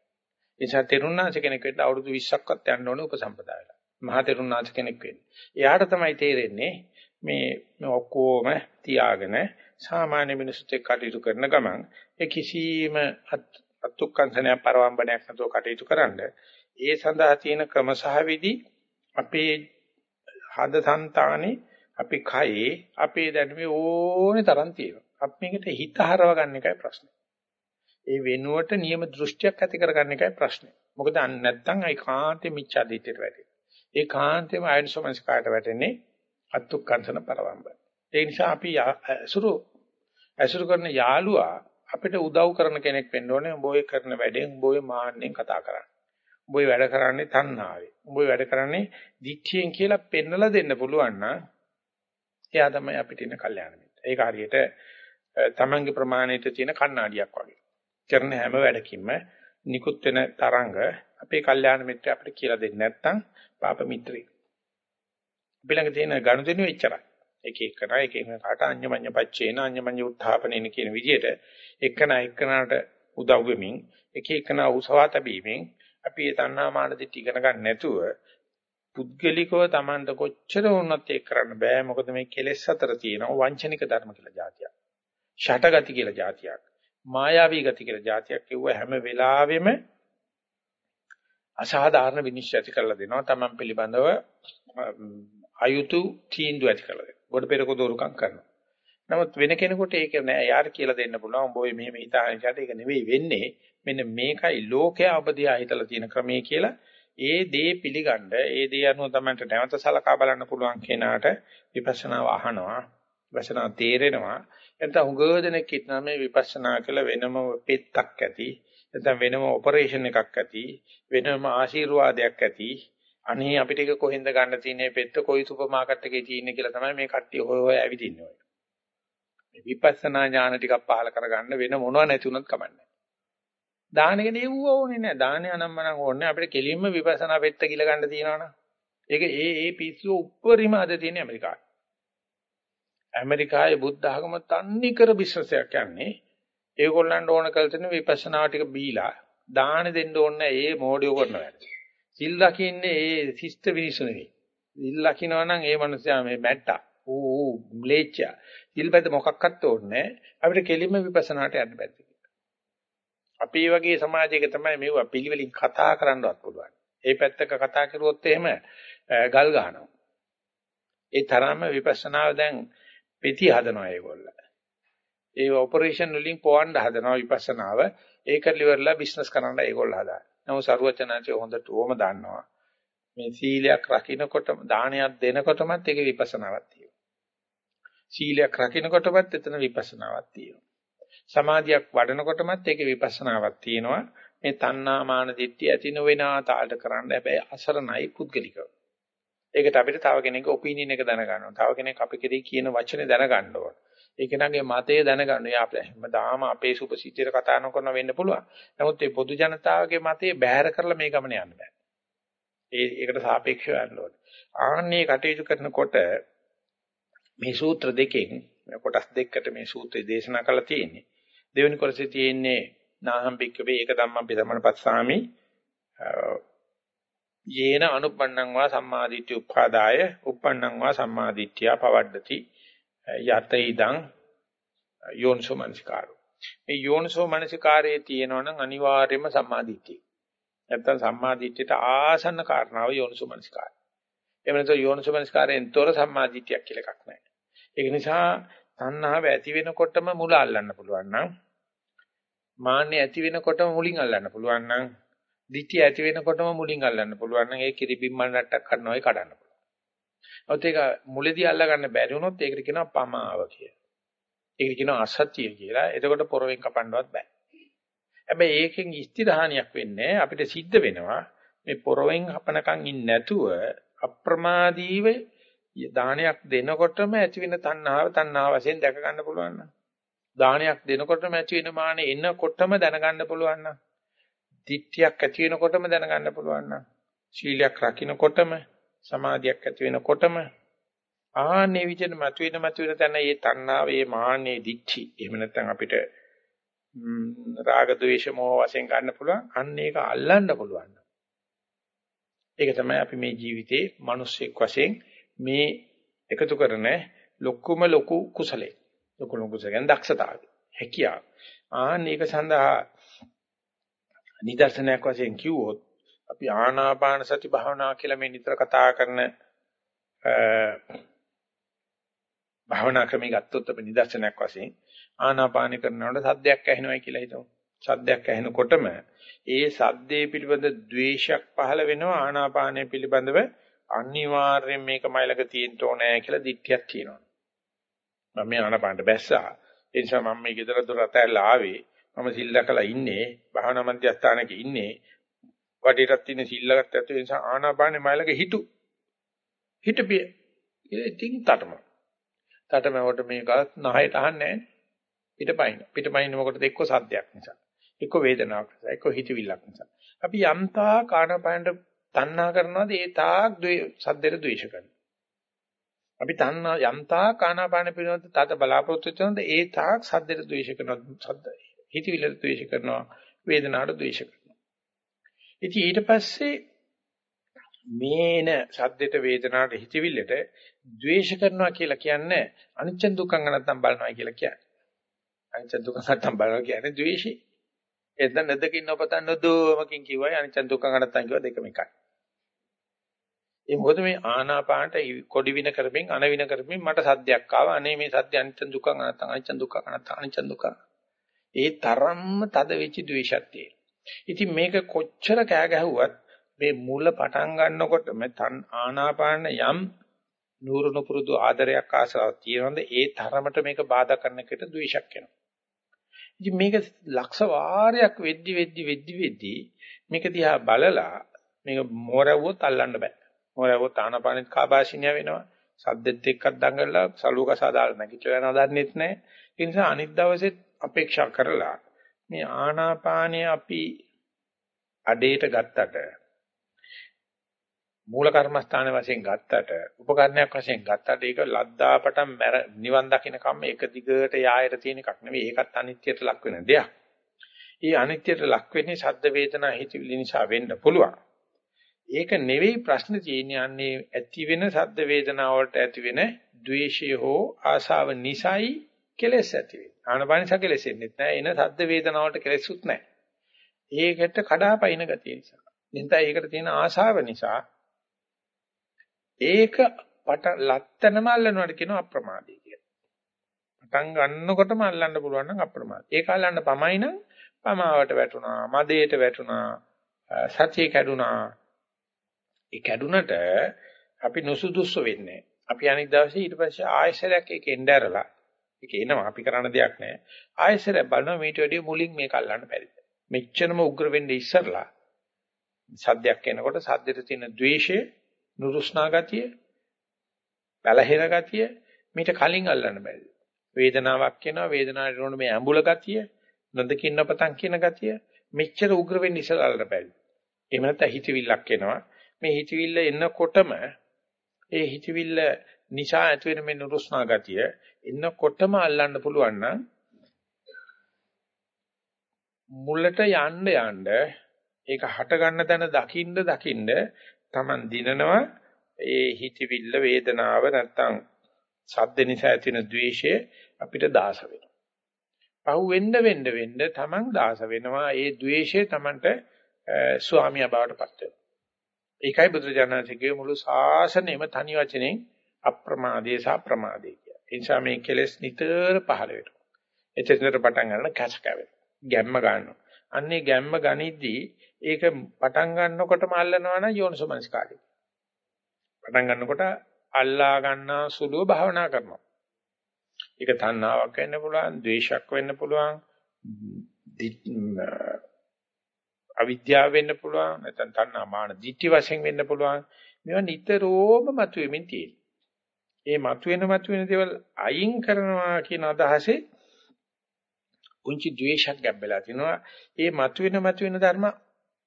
ඒ නිසා තෙරුණාංශ කෙනෙක් වෙන්න අවුරුදු 20ක්වත් යන්න ඕනේ උපසම්පදා වෙලා. මහා තෙරුණාංශ කෙනෙක් වෙන්න. එයාට තමයි තේරෙන්නේ මේ මේ ඔක්කොම තියාගෙන සාමාන්‍ය මිනිසුත් එක්ක කටයුතු කරන ගමන් ඒ කිසිම අත්ුක්කංශනය පරවම්බනයක් නැතුව කටයුතු කරන්න ඒ සඳහා තියෙන ක්‍රම සහ විදි අපේ හද సంతානේ අපි කයේ අපේ දැනුමේ ඕනේ තරම් තියෙනවා. අපි මේකට හිත හරව ගන්න එකයි ප්‍රශ්නේ. ඒ වෙනුවට නියම දෘෂ්ටියක් ඇති කරගන්න එකයි ප්‍රශ්නේ. මොකද නැත්තම් ඒකාන්තෙ මිච්ඡා දිට්ඨියට වැටෙනවා. ඒකාන්තෙම ආයනසමංස කාට වැටෙන්නේ අත්ුක්කංශන පරවම්බන. ඒ නිසා අපි අසුරු අසුරු කරන යාළුවා අපිට උදව් කරන කෙනෙක් වෙන්න ඕනේ. උඹ ඔය කරන වැඩෙන් උඹ ඔය මාන්නෙන් කතා කරන්නේ. උඹ ඔය වැඩ කරන්නේ තණ්හාවේ. උඹ ඔය වැඩ කරන්නේ දික්ඨියෙන් කියලා පෙන්නලා දෙන්න පුළුවන් නම් එයා තමයි අපිට ඉන්න කල්යාණ මිත්‍ර. ඒක හරියට තමන්ගේ ප්‍රමාණයට තියෙන කණ්ණාඩියක් වගේ. කරන හැම වැඩකින්ම නිකුත් වෙන තරංග අපේ කල්යාණ මිත්‍ර අපිට කියලා දෙන්නේ නැත්නම් පාප මිත්‍රයෙක්. ඊළඟ තියෙන ගනුදෙනු එච්චරයි. එක එකන එක එකනට අඤ්ඤමඤ්ඤ පච්චේන අඤ්ඤමඤ්ඤ උත්ථාපනේන කියන විදිහට එකන එකනට උදව් වෙමින් එක එකන උසවා තැබීමෙන් අපි මේ තණ්හා මාන දිටි ඉගෙන ගන්න නැතුව පුද්ගලිකව Tamanට කොච්චර වුණත් ඒක කරන්න බෑ. මොකද මේ කෙලෙස් අතර තියෙනවා වංචනික ධර්ම කියලා જાතියක්. ෂටගති කියලා જાතියක්. මායාවී ගති කියලා જાතියක් කිව්ව හැම වෙලාවෙම අසාධාරණ විනිශ්චය ඇති කරලා දෙනවා. Taman පිළිබඳව අයුතු තීන්දුව ඇති කරලා දෙනවා. ගොඩ පෙරක දෝරුකම් කරනවා. නමුත් වෙන කෙනෙකුට ඒක නෑ යාට කියලා දෙන්න පුළුවන් උඹ ඔය මෙහෙම හිතාගෙන ඉන්නට ඒක නෙවෙයි වෙන්නේ මෙන්න මේකයි ලෝකයා අපදියා හිතලා තියෙන ක්‍රමයේ කියලා. ඒ දේ පිළිගන්න ඒ දේ අනුව තමයි නැවත සලකා බලන්න පුළුවන් කෙනාට විපස්සනාව අහනවා විපස්සනා තේරෙනවා. එතන හුඟවදෙනෙක් ඉන්නා මේ විපස්සනා කළ වෙනම පෙත්තක් ඇති නැත්නම් වෙනම ඔපරේෂන් එකක් ඇති වෙනම ආශිර්වාදයක් ඇති. අනේ අපිට ඒක කොහෙන්ද ගන්න තියෙන්නේ? පෙත්ත කොයි සුපර් මාකට් එකේ තියෙන්නේ කියලා තමයි මේ කට්ටිය හොය හොය ඇවිදින්නේ. ඔය මේ විපස්සනා ඥාන ටිකක් පහල කරගන්න වෙන මොනව නැති උනත් කමන්නේ දාන එක නෙවුව ඕනේ නැහැ. දානේ අනම්මනම් ඕනේ අපිට කෙලින්ම විපස්සනා පෙත්ත කිල ගන්න තියෙනවනේ. ඒක ඒ ඒ පිස්සු උප්පරිම අද තියෙන ඇමරිකාවේ. ඇමරිකාවේ බුද්ධ ආගම තන්නේ කර බිස්නස් එකක් යන්නේ. ඒගොල්ලන්ට ඕන කළ තියෙන විපස්සනා ටික බීලා දාන දෙන්න ඕනේ ඒ මොඩියෝ කරන වැඩ. සිල් ලකින්නේ ඒ ශිෂ්ට විනිසු නෙවෙයි. සිල් ලකිනවා නම් ඒ මනුස්සයා මේ මැට්ටා. ඌ ම්ලේච්චා. සිල්පද මොකක්වත් ඕනේ අපිට කෙලින්ම විපස්සනාට යන්න බැහැ. අපි වගේ සමාජයක තමයි මේවා පිළිවෙලින් කතා කරන්නවත් පුළුවන්. ඒ පැත්තක කතා කරුවොත් එහෙම ගල් ගහනවා. ඒ තරම්ම විපස්සනාව දැන් පිටි හදනවා ඒගොල්ලෝ. ඒ ඔපරේෂන් වලින් පොවන්න හදනවා විපස්සනාව. ඒකට ඉවරලා බිස්නස් කරන්න ඒගොල්ලෝ හදාන. නමුත් සරුවචනාංශය හොඳට ඕම දන්නවා. මේ සීලයක් රකින්නකොටම දානයක් දෙනකොටමත් ඒක විපස්සනාවක් තියෙනවා. සීලයක් රකින්නකොටමත් එතන විපස්සනාවක් තියෙනවා. සමාධියක් වඩනකොටමත් ඒකේ විපස්සනාවක් තියෙනවා. මේ තණ්හා මාන දිට්ඨිය ඇති නොවෙන තාලට කරන්න හැබැයි අසරණයි පුද්ගලිකව. ඒකට අපිට තව කෙනෙක්ගේ ඔපිනියන් එක දැනගන්න තව කෙනෙක් අපි කෙරේ කියන වචනේ දැනගන්න ඕන. ඒක නගේ මතය දැනගන්න. යා හැමදාම අපේ සුපසිද්ධියට කතා නොකරන වෙන්න පුළුවන්. නමුත් මේ පොදු ජනතාවගේ මතය බැහැර කරලා මේ ගමන යන්න බෑ. ඒ ඒකට සාපේක්ෂව යන්න ඕනේ. ආන්නේ කටයුතු කරනකොට මේ සූත්‍ර දෙකෙන් කොටස් දෙකකට මේ සූත්‍රය දේශනා කරලා තියෙන්නේ. දෙවෙනි කොටසේ තියෙන්නේ නාහම් බික්කවේ ඒක ධම්මං පිටමන පස්සාමි යේන අනුපන්නං වා සම්මාදිට්ඨි උප්පාදාය උප්පන්නං වා සම්මාදිට්ඨිය පවඩ්ඩති යත ඉදං යෝනිසෝ මනසිකාරෝ. මේ යෝනිසෝ මනසිකාරයේ තියෙනවනම් අනිවාර්යයෙන්ම සම්මාදිට්ඨිය. නැත්තම් සම්මාදිට්ඨියට ආසන්න කාරණාව යෝනිසෝ මනසිකාරය. එහෙම නැත්නම් යෝනිසෝ මනසිකාරයෙන් තොර සම්මාදිට්ඨියක් කියලා එකක් නැහැ. ඒක නිසා තණ්හාව ඇති වෙනකොටම මුල අල්ලන්න පුළුවන් නම් මාන්නේ ඇති වෙනකොටම මුලින් අල්ලන්න පුළුවන් නම් ditthිය ඇති වෙනකොටම මුලින් අල්ලන්න පුළුවන් නම් ඒ කිරිබිම්මල් නට්ටක් කරනවා ඒ කඩන්න පුළුවන්. ඔත් ඒක මුලදී අල්ලගන්න බැරි වුණොත් ඒකට කියනවා පමාව කියලා. ඒකට කියනවා අසත්‍ය කියලා. එතකොට පොරවෙන් කපන්නවත් බෑ. හැබැයි ඒකෙන් ස්ථිරහානියක් වෙන්නේ අපිට සිද්ධ වෙනවා මේ පොරවෙන් කපනකන් ඉන්නේ නැතුව අප්‍රමාදීව දානයක් දෙනකොටම ඇති වෙන තණ්හාව තණ්හාව වශයෙන් දැක ගන්න පුළුවන් නම් දානයක් දෙනකොටම ඇති වෙන මානෙ එනකොටම දැනගන්න පුළුවන් නම් දිට්ඨියක් ඇති වෙනකොටම දැනගන්න පුළුවන් නම් ශීලයක් රකින්නකොටම සමාධියක් ඇති වෙනකොටම ආන්නේ විදිහට මතුවෙන මතුවෙන තැන මේ තණ්හාව, මේ මාන්නේ දිච්චි. එහෙම නැත්නම් අපිට රාග ద్వේෂ මොහ වශයෙන් ගන්න පුළුවන්. අන්න ඒක අල්ලන්න පුළුවන්. ඒක තමයි අපි මේ ජීවිතේ මිනිස්සෙක් වශයෙන් මේ එකතු කරන ලොකුම ලොකු කුසලේ. ලොකු ලොකු කුසලෙන් දක්ෂතාවය. හැකියාව. ආන්න ඒක සඳහා නිදර්ශනයක් වශයෙන් කිව්වොත් අපි ආනාපාන සති භාවනා කියලා මේ නිතර කතා කරන භාවනා ක්‍රමී ගත්තොත් අපි නිදර්ශනයක් වශයෙන් ආනාපාන කරනකොට සද්දයක් ඇහෙනවයි කියලා හිතමු. සද්දයක් ඇහෙනකොටම ඒ සද්දේ පිළිබඳ ද්වේෂයක් පහළ වෙනවා ආනාපානය පිළිබඳව අනිවාර්යෙන් මේක මයිලක තියෙන්න ඕනේ කියලා දිට්ඨියක් තියෙනවා. මම මේ ආනාපානට බැස්සා. ඒ නිසා මම මේ ගෙදර දොර අතහැරලා ආවේ. මම සිල් දැකලා ඉන්නේ භාවනා මධ්‍යස්ථානක ඉන්නේ. වටේටත් තියෙන සිල්ලකට ඇතුළේ නිසා ආනාපානේ මයිලක හිටු. හිටපිය. ඉතින් තටම. තටමවට මේක නහයට අහන්නේ නැහැ. පිටපයින්. පිටපයින් මොකටද එක්ක සද්දයක් නිසා. එක්ක වේදනාවක් නිසා. එක්ක හිතවිල්ලක් නිසා. අපි යම්තා කාණපායන්ට තණ්හා කරනවාද ඒ තාක් සද්දෙට ද්වේෂ කරනවා. අපි තණ්හා යම්තා කාණපාන පිළිබඳ තත බලාපොරොත්තු වෙනද ඒ තාක් සද්දෙට ද්වේෂ කරනවා. සද්ද හිතවිල්ලට ද්වේෂ කරනවා. වේදනාවට ද්වේෂ කරනවා. ඉතින් ඊට පස්සේ මේන සද්දෙට වේදනාවට හිතවිල්ලට ද්වේෂ කරනවා කියලා කියන්නේ අනිච්ච දුක්ඛ නැත්තම් බලනවා කියලා කියන්නේ. අනිච්ච දුක්ඛ නැත්තම් බලනවා කියන්නේ ද්වේෂය. එතන නැදකින් නොපතන් නොදෝමකින් කිව්වයි අනිච්ච දුක්ඛ නැත්තම් කිව්ව දෙකම එකයි. ඒ මොකද මේ ආනාපානට කොඩි වින කරමින් අන වින කරමින් මට සද්දයක් ආවා. අනේ මේ සද්ද අනිච්ච දුක්ඛ නැත්තම් අනිච්ච දුක්ඛ නැත්තම් අනිච්ච දුක්ඛ. ඒ තරම්ම තද වෙච්ච ද්වේෂයක් තියෙනවා. ඉතින් මේක කොච්චර කෑ ගැහුවත් මේ මුල පටන් ගන්නකොටම තන් ආනාපාන යම් නూరుණු පුරුදු ආදරයක් ආසාවක් තියෙනවද ඒ තරමට මේක බාධා කරන එකට ද්වේෂයක් එනවා. ඉතින් මේක ලක්ෂ වාරයක් වෙද්දි වෙද්දි වෙද්දි වෙද්දි මේක දිහා බලලා මේක මෝරවුවොත් අල්ලන්න බෑ. මෝරවුවොත් ආනාපානෙත් කාබාසිනිය වෙනවා. සද්දෙත් එක්කත් දඟලලා සලුවක සාදාල නැගිටලා යනවා දන්නෙත් නැහැ. ඒ නිසා අනිත් දවසෙත් අපේක්ෂා කරලා මේ ආනාපානය අපි අඩේට ගත්තට මූල කර්මස්ථාන වශයෙන් ගත්තට උපකරණයක් වශයෙන් ගත්තට ඒක ලද්දාපටන් නිවන් දකින්න කම්ම එක දිගට යායට තියෙන එකක් නෙවෙයි ඒකත් අනිත්‍යයට ලක් වෙන දෙයක්. ඊ අනිත්‍යයට ලක් වෙන්නේ ශබ්ද වේදනා හිතවිලි නිසා වෙන්න පුළුවන්. ඒක නෙවෙයි ප්‍රශ්න තියෙන්නේ යන්නේ ඇති වෙන ශබ්ද වේදනා වලට ඇති වෙන ද්වේෂය හෝ ආශාව නිසයි කෙලෙස් ඇති වෙන්නේ. ආනපානස කෙලෙසෙන්නේ නැහැ. එන ශබ්ද වේදනා වලට කෙලෙසුත් නැහැ. ඒකට කඩාපයින් ගතිය නිසා. එතන ඒකට තියෙන ආශාව නිසා ඒක පට ලත්තනම අල්ලනවාට කියනවා අප්‍රමාදී කියලා. පටන් ගන්නකොටම අල්ලන්න පුළුවන් නම් අප්‍රමාදී. ඒක අල්ලන්න පමයි නම් පමාවට වැටුණා, මදේට වැටුණා, සතිය කැඩුනා. ඒ කැඩුනට අපි නුසුදුසු වෙන්නේ. අපි අනිත් දවසේ ඊට පස්සේ ආයෙසරයක් ඒක එන්න ඇරලා ඒක එනවා අපි කරන්න දෙයක් නැහැ. ආයෙසරයක් බලනවා මේට වැඩිය මුලින් මේක අල්ලන්න බැරිද? මෙච්චරම උග්‍ර වෙන්න ඉස්සරලා සද්දයක් එනකොට සද්දෙට තියෙන ද්වේෂය නුරුස්නා ගතිය, බැලහෙන ගතිය මීට කලින් අල්ලන්න බැහැ. වේදනාවක් එනවා වේදනාවට උනන මේ ඇඹුල ගතිය, නොදකින්න පතන් කියන ගතිය මෙච්චර උග්‍ර වෙන්න ඉස්සලා අල්ලන්න බැහැ. එහෙම නැත්නම් හිතවිල්ලක් එනවා. මේ හිතවිල්ල එනකොටම ඒ හිතවිල්ල නිසා ඇති වෙන මේ නුරුස්නා ගතිය එනකොටම අල්ලන්න පුළුවන් නම් මුලට යන්න යන්න ඒක හට ගන්න තැන දකින්න දකින්න Taman දිනනවා ඒ හිතවිල්ල වේදනාව නැත්තම් සද්ද නිසා ඇතිවෙන ද්වේෂය අපිට දාස වෙනවා. පහු වෙන්න වෙන්න වෙන්න Taman දාස වෙනවා. ඒ ද්වේෂය Tamanට ස්වාමියා බවට පත් වෙනවා. ඒකයි බුදුරජාණන්සේගේ මුළු ශාසනයම තනි වචනෙන් අප්‍රමාදේ සහ ප්‍රමාදේ කියලා. ඒ නිසා මේ කෙලෙස් නිතර පහළ වෙනවා. එතෙන්තර පටන් ගන්න කැස් කැවෙනවා. ගැම්ම ගන්නවා. අන්නේ ගැම්ම ගනිද්දී ඒක පටන් ගන්නකොටම අල්ලනවා නම් යෝනිසෝමනස්කාරය. පටන් ගන්නකොට අල්ලා ගන්නා සුළුව භාවනා කරනවා. ඒක තණ්හාවක් වෙන්න පුළුවන්, ද්වේෂයක් වෙන්න පුළුවන්, අවිද්‍යාව වෙන්න පුළුවන්, නැත්නම් තණ්හා මාන දිට්ඨි වශයෙන් වෙන්න පුළුවන්. මේවා නිතරම මතුවෙමින් තියෙනවා. ඒ මතුවෙන මතුවෙන දේවල් අයින් කරනවා කියන අදහසේ පුංචි ද්වේෂයක් ගැඹෙලා තිනවා. ඒ මතුවෙන මතුවෙන ධර්ම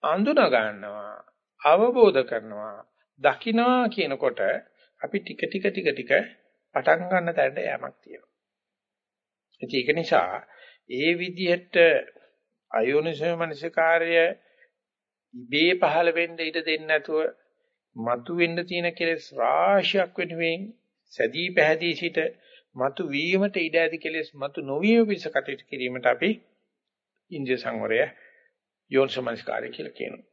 අඳුන ගන්නවා, අවබෝධ කරනවා, දකින්නවා කියනකොට අපි ටික ටික ටික ටික පටන් ගන්න තැනට යamak තියෙනවා. ඒක නිසා ඒ විදිහට අයෝනිසෝ මනසිකාර්ය ඉබේ පහළ වෙන්න ඉඩ දෙන්නේ නැතුව මතු වෙන්න තියෙන කෙලෙස් රාශියක් වෙනුවෙන් සැදී පැහැදී සිට මතු වීමට ඉඩ ඇති කෙලෙස් මතු නොවීම පිස කටයුතු කිරීමට අපි ඉන්ද්‍රිය සංවරය යෝනිසමනස්කාරය කියලා කියනවා.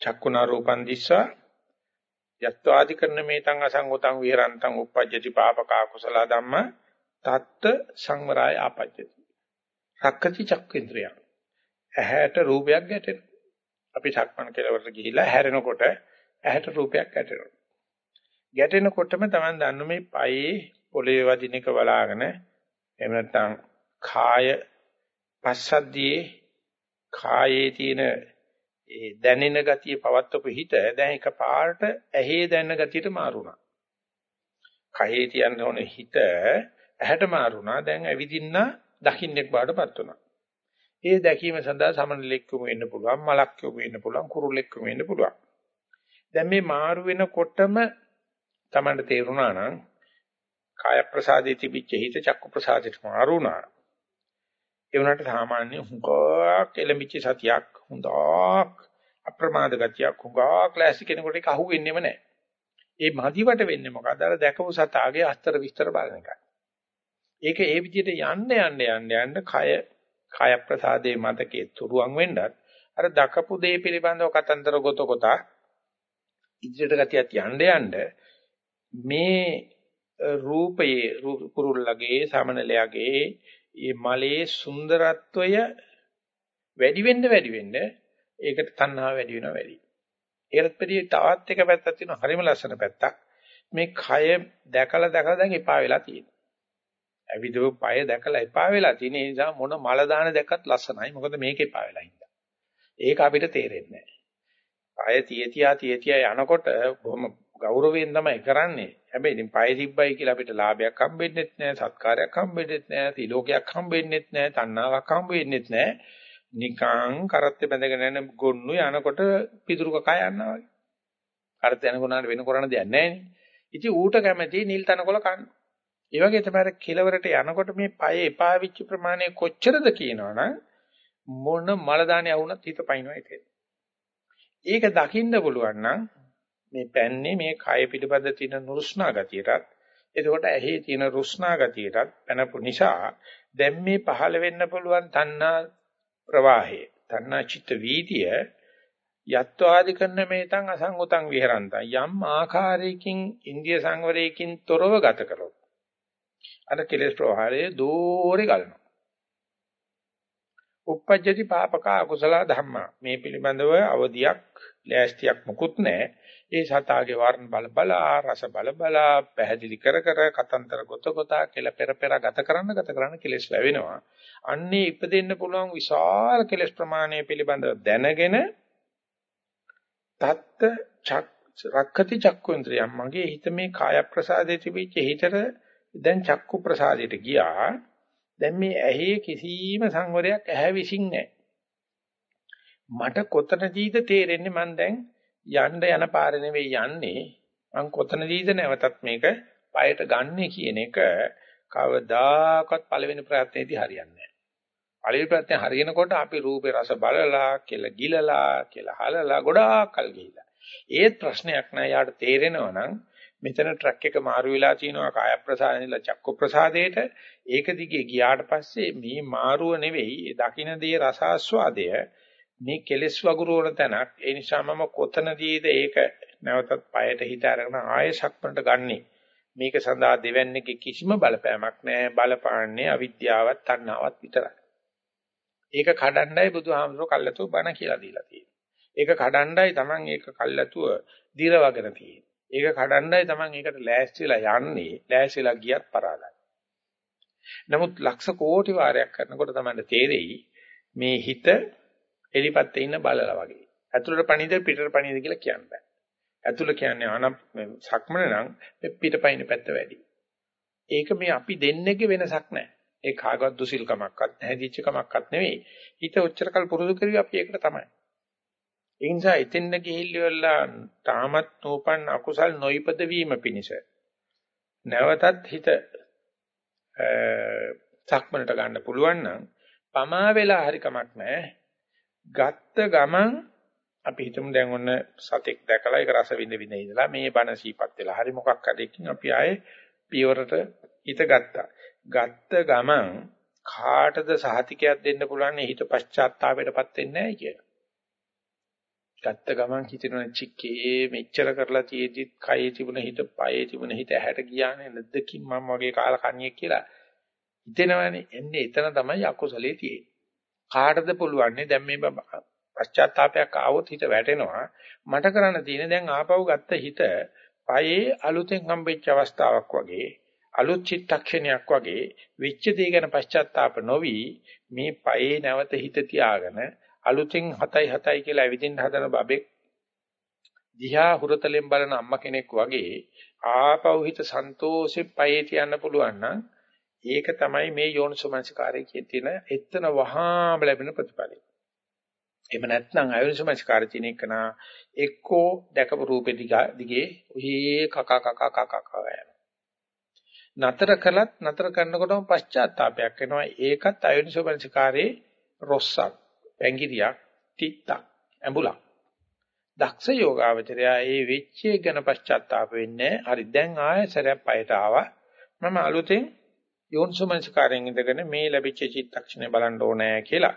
චක්කුණා රූපං දිස්සා යත්වාදි කරන මේතං අසංගතං විහරන්තං uppajjati papaka kusala dhamma තත්ත සංවරය ආපජ්ජති. රක්කති චක්කේන්ද්‍රය. ඇහැට රූපයක් ගැටෙනවා. අපි සක්මන් කෙලවරට ගිහිලා හැරෙනකොට ඇහැට රූපයක් ගැටෙනවා. ගැටෙනකොටම Taman දන්න මේ පයේ පොළවේ වදින එක බලාගෙන එහෙම නැත්නම් කාය පස්සද්ධියේ කායේ තියෙන ඒ දැනෙන ගතිය පවත්වපු හිත දැන් එක පාට ඇහි දැනෙන ගතියට මාරුණා. කයේ තියන්න ඕනේ හිත ඇහැට මාරුණා. දැන් ඇවිදින්න දකින්නෙක් බාටපත් වුණා. ඒ දැකීම සඳහා සමනලෙක් යොමු වෙන්න පුළුවන්, මලක් යොමු වෙන්න පුළුවන්, කුරුල්ලෙක් යොමු වෙන්න පුළුවන්. දැන් මේ මාරු වෙනකොටම Tamanට තේරුණා නම් කාය ප්‍රසාදේ තිබිච්ච හිත චක්කු ප්‍රසාදයට මාරුණා. ඒ වුණාට සාමාන්‍ය හුඟක් එළඹිච්ච සතියක් හුඟක් අප්‍රමාද ගතියක් හුඟක් ක්ලාසික කෙනෙකුට ඒක අහුවෙන්නේම නැහැ. ඒ මදිවට වෙන්නේ මොකද? අර දැකපු සතාගේ අස්තර විස්තර බලන එකයි. ඒක ඒ විදිහට යන්න යන්න යන්න යන්න කය කාය ප්‍රසාදේ මතකේ තුරුවන් වෙන්නත් අර දකපු දේ පිළිබඳව කතන්දර ගොත කොටා ඉදිරියට ගතියක් යන්න යන්න මේ රූපයේ කුරුල්ලගේ සමනලයාගේ මේ මලේ සුන්දරත්වය වැඩි වෙන්න වැඩි වෙන්න ඒකට තණ්හාව වැඩි වෙනවා වැඩි. ඒකට පිළි තවත් එක පැත්තක් තියෙනවා හරිම ලස්සන පැත්තක්. මේ කය දැකලා දැකලා දැන් එපා වෙලා තියෙනවා. ඇවිදෝ පය දැකලා එපා වෙලා තියෙන නිසා මොන මල දාන දැක්කත් ලස්සනයි. මොකද මේක එපා වෙලා ඉඳලා. ඒක අපිට තේරෙන්නේ නැහැ. පය තියතියා තියතියා යනකොට බොහොම ගෞරවයෙන් තමයි කරන්නේ. හැබැයි ඉතින් පය තිබ්බයි කියලා අපිට ලාභයක් හම්බෙන්නෙත් නැහැ, සත්කාරයක් හම්බෙන්නෙත් නැහැ, තිලෝකයක් හම්බෙන්නෙත් නැහැ, තණ්හාවක් හම්බෙන්නෙත් නැහැ. නිකං කරත්තේ බැඳගෙන යන ගොන්නු යනකොට පිටුරු කකා යනවා වගේ. කරත්තේ යනකොනාට වෙන කරන්න දෙයක් නැහැ නේ. ඉතින් ඌට කැමති නිල් තනකොළ කන්න. ඒ වගේ තමයි කෙලවරට යනකොට මේ පය එපා වෙච්ච ප්‍රමාණය කොච්චරද කියනවනම් මොන මල දාන්නේ වුණත් හිත පයින්නවා ඒක. ඒක දකින්න පුළුවන් නම් මේ පැන්නේ මේ කය පිටපද තියෙන නුරුස්නා ගතියටත් එතකොට ඇහි තියෙන රුස්නා ගතියටත් පැනපු නිසා දැන් මේ පහළ වෙන්න පුළුවන් තණ්හා ප්‍රවාහය තණ්හා චිත්ත වීතිය යත්වාදි කරන මේතං අසංගතං විහරන්තං යම් ආකාරයකින් ඉන්දිය සංවරයකින් තොරව ගත කළොත් අර කෙලෙස් ප්‍රවාහයේ දෝරේ ගලනවා. uppajjati papaka akusala dhamma මේ පිළිබඳව අවදියක් ලෑස්තියක් මුකුත් නැහැ. ඒ සතාගේ වර්ණ බල බලා රස බල බලා පැහැදිලි කර කර කතන්තර ගොත ගොතා කෙල පෙර පෙර ගත කරන්න ගත කරන්න කෙලස් වැවෙනවා අන්නේ ඉපදෙන්න පුළුවන් විශාල කෙලස් ප්‍රමාණය පිළිබඳව දැනගෙන තත්ත චක් රක්කති චක්කුන්ද්‍රියම් මගේ හිත මේ කාය ප්‍රසාදයේ තිබිච්ච හිතට දැන් චක්කු ප්‍රසාදයට ගියා දැන් මේ ඇහි කිසිම සංවරයක් ඇහැ විසින් නැහැ මට කොතනදීද තේරෙන්නේ මං දැන් යන්න යන පාර නෙවෙයි යන්නේ මං කොතනදීද නැවතත් මේක পায়ට ගන්නෙ කියන එක කවදාකවත් පළවෙනි ප්‍රයත්නයේදී හරියන්නේ නැහැ. පළවෙනි ප්‍රයත්නේ හරියනකොට අපි රූපේ රස බලලා කියලා ගිලලා කියලා හලලා ගොඩාක් කල් ගිහිලා. ඒත් ප්‍රශ්නයක් නෑ යාට තේරෙනවා නම් මෙතන ට්‍රක් එක මාරු වෙලා තිනවා කාය ප්‍රසාදෙන්ලා චක්ක ප්‍රසාදයට. ඒක දිගේ ගියාට පස්සේ මේ මාරුව නෙවෙයි දකින්න දේ රසාස්වාදය මේ කෙලෙස් වගුරුවන තැනක්. ඒ නිසා මම කොතනදීද ඒක නැවතත් পায়ට හිත අරගෙන ආයෙ සක්මනට ගන්නෙ. මේක සඳහා දෙවන්නේගේ කිසිම බලපෑමක් නැහැ. බලපාන්නේ අවිද්‍යාවත් තණ්හාවත් විතරයි. ඒක කඩණ්ඩයි බුදුහාමුදුරුවෝ කල්ලාතු බණ කියලා දීලා තියෙන්නේ. ඒක කඩණ්ඩයි Taman ඒක කල්ලාතුව දිරවගෙන තියෙන්නේ. ඒක කඩණ්ඩයි Taman ඒකට ලෑස්තිලා යන්නේ ලෑස්තිලා ගියත් පරාදයි නමුත් ලක්ෂ කෝටි වාරයක් කරනකොට තමයි තේරෙයි මේ හිත එලිපත්තේ ඉන්න බලලා වගේ. ඇතුළට පණිද පිටට පණිද කියලා කියන්න බෑ. ඇතුළ කියන්නේ ආන සක්මන නම් පිටපයින් පැත්ත වැඩි. ඒක මේ අපි දෙන්නේගේ වෙනසක් නැහැ. ඒ කාගවත් දුසිල්කමක්වත් නැහැදිච්ච කමක්වත් නෙවෙයි. හිත ඔච්චරකල් පුරුදු කරුවේ අපි ඒකට තමයි. ඒ නිසා එතෙන්ද ගිහිල්ලා තාමත් නෝපන් අකුසල් නොයිපද වීම පිණිස නැවතත් හිත සක්මනට ගන්න පුළුවන් නම් පමා වෙලා හරි කමක් නැහැ. ගත්ත ගමන් අපි හිතමු දැන් ඔන්න සතෙක් දැකලා ඒක රස විඳ විඳ ඉඳලා මේ බණ සීපත් වෙලා හරි මොකක් හරි එකකින් අපි ආයේ පියවරට හිත ගත්තා. ගත්ත ගමන් කාටද සහතිකයක් දෙන්න පුළුවන් හිත පශ්චාත්තාපයටපත් වෙන්නේ නැහැ කියලා. ගත්ත ගමන් හිතෙනවා චික්කේ මෙච්චර කරලා තියෙද්දිත් කයේ තිබුණ හිත පයේ තිබුණ හිත ඇහැට ගියානේ නැද්දකින් මම වගේ කාල කණියෙක් කියලා හිතෙනවනේ එන්නේ එතන තමයි අකුසලේ තියෙන්නේ. කාටද පුළුවන්නේ දැන් මේ පශ්චාත්තාවයක් ආවොත් හිත වැටෙනවා. මට කරන්න තියෙන්නේ දැන් ආපහු ගත්ත හිත පයේ අලුතෙන් හම්බෙච්ච අවස්ථාවක් වගේ අලුත් චිත්තක්ෂණයක් වගේ විච්ඡ දේ ගැන පශ්චාත්තාප නොවි මේ පයේ නැවත හිත තියාගෙන අලුතෙන් 7යි 7යි කියලා ඇවිදින්න හදන බබෙක් දිහා හුරතලෙන් බලන අම්මා කෙනෙක් වගේ ආපහු හිත සන්තෝෂෙන් පයේ තියන්න පුළුවන් නම් ඒක තමයි මේ යෝනිසෝමනසිකාරයේ කියන තියෙන එතන වහාම ලැබෙන ප්‍රතිඵලය. එහෙම නැත්නම් අයෝනිසෝමනසිකාරය තියෙන එක නා එක්කෝ දැකපු රූපෙ දිගේ ඔහේ කක කක කක කක නතර කළත් නතර කරනකොටම පශ්චාත්තාවයක් එනවා. ඒකත් අයෝනිසෝමනසිකාරයේ රොස්සක්, පැංගිරියක්, තිත්තක්, ඇඹුලක්. දක්ෂ යෝගාවචරය ඒ වෙච්චේ ගැන පශ්චාත්තාප වෙන්නේ. හරි දැන් ආයෙ සරයක් පයට ආවා. මම අලුතෙන් යෝනිසෝමනසිකාරයෙන් ඉඳගෙන මේ ලැබිච්ච චිත්තක්ෂණය බලන්න ඕනේ කියලා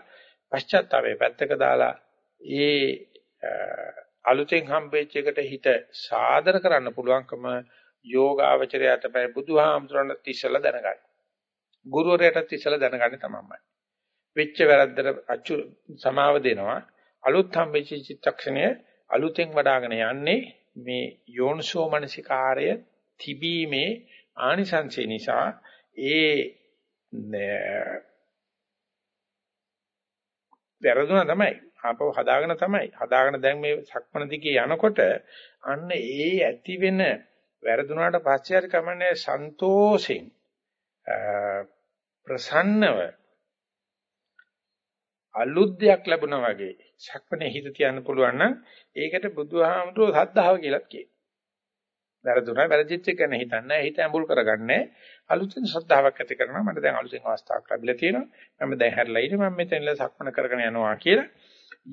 පශ්චාත්තාපයේ පැත්තක දාලා ඒ අලුතෙන් හම්බෙච්ච එකට හිත සාදර කරන්න පුළුවන්කම යෝගාවචරයට බය බුදුහාමුදුරන්ට ඉස්සලා දැනගන්න. ගුරුවරයාටත් ඉස්සලා දැනගන්න තමයි. වෙච්ච වැරද්දට අච්චු සමාව දෙනවා. අලුත් හම්බෙච්ච චිත්තක්ෂණය අලුතෙන් වඩ아가න යන්නේ මේ යෝනිසෝ මනසිකාරය තිබීමේ ආනිසංසය නිසා ඒ වැරදුනා තමයි. ආපහු හදාගෙන තමයි. හදාගෙන දැන් මේ සක්මණ දිගේ යනකොට අන්න ඒ ඇති වෙන වැරදුනාට පස්සේ හරි කමන්නේ සන්තෝෂෙන් ප්‍රසන්නව අලුත් දෙයක් ලැබුණා වගේ. සක්මණේ හිත තියන්න පුළුවන් නම් ඒකට බුදුහාමුදුරුවෝ සද්ධාව කියලා කියනවා. වැරදුනා වැරදිච්ච එක ගැන හිතන්නේ හිත ඇඹුල් කරගන්නේ අලුතෙන් ශ්‍රද්ධාවක් ඇති කරනවා. මට දැන් අලුතෙන් අවස්ථාවක් ලැබිලා තියෙනවා. මම දැන් හැරලා ඉන්නේ. මම මෙතන ඉඳලා සක්මන කරගෙන යනවා කියලා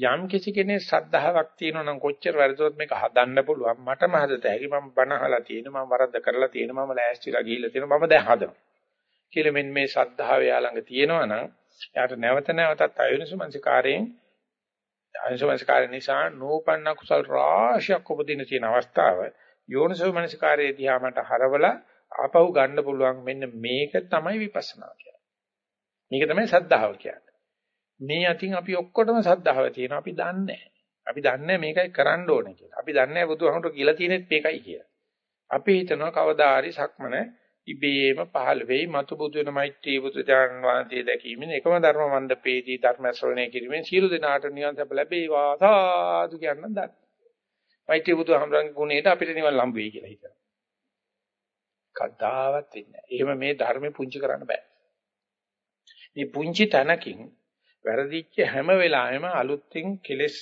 යම් කිසි කෙනෙක් ශ්‍රද්ධාවක් තියෙනවා නම් කොච්චර වැරදුනොත් මේක හදන්න පුළුවන්. මටම හදත හැකි. මම බණ අහලා තියෙනවා. මම වරද්ද කරලා තියෙනවා. මම ලෑස්තිලා ගිහිල්ලා තියෙනවා. මම දැන් හදනවා. කියලා මෙන්න මේ ශ්‍රද්ධාව යා ළඟ තියෙනවා නම් එයාට නැවත නැවතත් අයෝනිසමංසකාරයෙන් අයෝනිසමංසකාරය නිසා නූපන්න කුසල් රාශියක් උපදින තියෙන අවස්ථාව යෝනිසෝ මනසිකාරයේ දිහා මට හරවලා ආපහු ගන්න පුළුවන් මෙන්න මේක තමයි විපස්සනා කියන්නේ. මේක තමයි සද්ධාව කියන්නේ. මේ අතින් අපි ඔක්කොටම සද්ධාව තියෙනවා අපි දන්නේ අපි දන්නේ මේකයි කරන්න ඕනේ කියලා. අපි දන්නේ බුදුහාමුදුරු කියලා තියෙනෙත් මේකයි කියලා. අපි හිතනවා කවදා හරි සක්මන ඉබේම පහළ වෙයි මතු බුදු වෙන මෛත්‍රී බුදු දාන වාන්තිය දැකීමෙන් එකම ධර්ම මණ්ඩපේදී ධර්ම ශ්‍රවණය කිරීමෙන් සියලු දෙනාට නිවන් සැප ලැබේවා සාදු කියන්න දන්න. මෛත්‍රී බුදුහාමරංගේ ගුණයට අපිට නිවන් ලම්බ වෙයි කියලා හිතනවා. කද්දාවත් වෙන්නේ නැහැ. එහෙම මේ ධර්මෙ පුංචි කරන්න බෑ. මේ පුංචි තනකින් වැරදිච්ච හැම වෙලාවෙම අලුත්ෙන් කෙලස්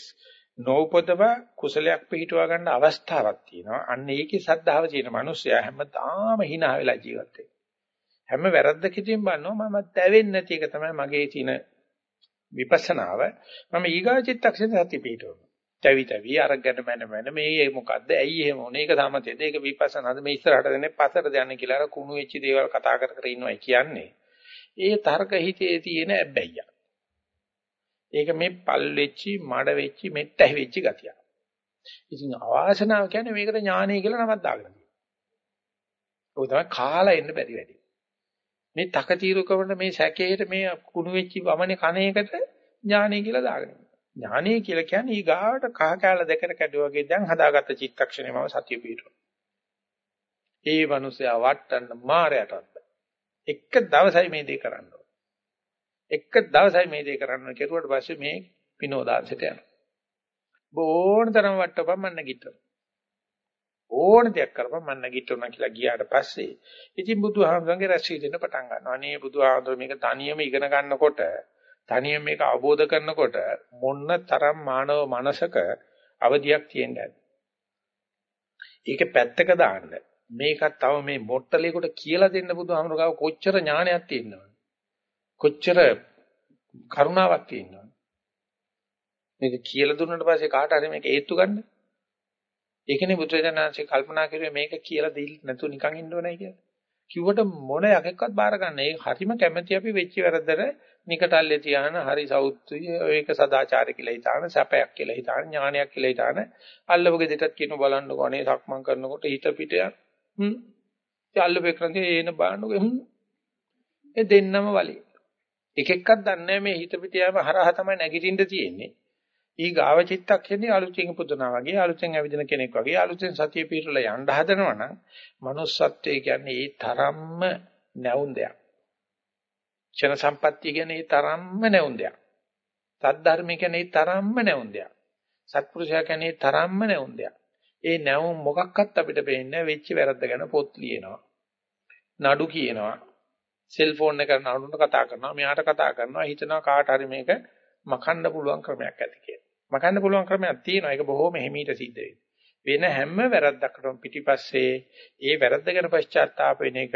නෝපදව කුසලයක් පිහිටුවා ගන්න අවස්ථාවක් තියෙනවා. අන්න ඒකේ සද්ධාව තියෙන මිනිස්සයා හැමදාම hina වෙලා ජීවත් හැම වැරද්දකදීම බලනවා මම දැවෙන්නේ නැති එක තමයි මගේ තියෙන විපස්සනාව. මම ඊගා චිත්තක්ෂණ සතිය පිහිටවනවා. තැවි තැවි අරගෙන මැන මැන මේ මොකද්ද? ඇයි එහෙම උනේ ඒක සමතේද? ඒක විපස්සනාද? මේ ඉස්සරහට දෙන්නේ පස්සට යන්නේ කියලා අර කුණු වෙච්ච දේවල් කතා කර කර ඉන්නවයි කියන්නේ. ඒ තර්ක හිතේ තියෙන ඇබ්බැහිය. ඒක මේ පල් වෙච්චි මඩ වෙච්චි මෙට්ටහි වෙච්චි ගතිය. ඉතින් අවාසනාව කියන්නේ මේකට ඥානය කියලා නමක් දාගෙන තියෙනවා. ඔය තමයි කාලා එන්න බැරි වැඩි. මේ තකතිරුකමට මේ සැකේට මේ කුණු වෙච්චි වමනේ කණේකට ඥානය කියලා දාගෙන ඥානය කියලා කියන්නේ ඊගාවට කහ කැල දෙකට කැඩුවා දැන් හදාගත්ත චිත්තක්ෂණයම සතිය පිටුන. ඒ මනුස්සයා වටන්න මායයටත් එක දවසයි මේ දේ කරන්න ඕන. එක දවසයි මේ දේ කරන්න කෙරුවට පස්සේ මේ විනෝදාංශයට යනවා. බෝණ තරම් වට්ටපම් මන්න ගිට්ටු. ඕන දෙයක් කරපන් මම නැගිටිනවා කියලා ගියාට පස්සේ ඉතින් බුදුහාමුදුරන්ගේ රැස්වි දෙන්න පටන් ගන්නවා. අනේ බුදුහාමුදුර මේක තනියම ඉගෙන ගන්නකොට තනියම මේක අවබෝධ කරනකොට මොන්න තරම් මානව මනසක අවදියක් තියෙන්නේ ඒක පැත්තක දාන්න. මේකත් තව මේ මොට්ටලේකට කියලා දෙන්න බුදුහාමුදුර ගාව කොච්චර ඥානයක් තියෙනවද? කොච්චර කරුණාවක් තියෙනවද? මේක කියලා දුන්නාට පස්සේ කාට හරි මේක ඒත්තු ගන්න. ඒකනේ බුදුරජාණන්සේ කල්පනා කරුවේ මේක කියලා දෙන්න නැතුව නිකන් ඉන්න ඕනයි කියලා. කිව්වට මොන යකෙක්වත් බාර ගන්න. ඒ හරිම කැමැති අපි වෙච්ච වැරද්දට නිකටල්ලේ තියාන හරි සෞත්තුය ඒක සදාචාර කියලා හිතාන සැපයක් කියලා හිතාන ඥානයක් කියලා හිතාන අල්ලවගේ දෙටත් කියන බලන්නකෝ අනේ සක්මන් කරනකොට හිත පිට යන හ්ම් ඒ අල්ලපෙකරන්ගේ එන බලන්නකෝ හ්ම් ඒ දෙන්නම වලේ එක එකක් දන්නේ මේ හිත පිට යෑම හරහා තමයි නැගිටින්න තියෙන්නේ ඊ ගාව චිත්තක්ෂණේ අලුතෙන් පුදුනා වගේ අලුතෙන් ඇවිදින කෙනෙක් වගේ අලුතෙන් සතිය පිටුලා යන්න හදනවා නම් manussත්වයේ කියන්නේ ඒ තරම්ම නැවුම් දෙයක්. ක්ෂණ සම්පත්තිය කියන්නේ ඒ තරම්ම නැවුම් දෙයක්. සද්ධර්ම කියන්නේ ඒ තරම්ම නැවුම් දෙයක්. සත්පුරුෂයා කියන්නේ ඒ තරම්ම නැවුම් දෙයක්. ඒ නැවුම් මොකක්වත් අපිට පේන්නේ වෙච්ච වැරද්ද ගැන පොත් ලියනවා. නඩු කියනවා. සෙල්ෆෝන් එක නඩුට කතා කරනවා. මෙයාට කතා කරනවා. හිතනවා කාට හරි මේක මකන්න පුළුවන් ක්‍රමයක් ඇති කියලා. මකන්න පුළුවන් ක්‍රමයක් තියෙනවා. ඒක බොහොම හිමීට සිද්ධ වෙන හැම වැරද්දකටම පිටිපස්සේ ඒ වැරද්ද ගැන පශ්චාත්තාප වෙන එක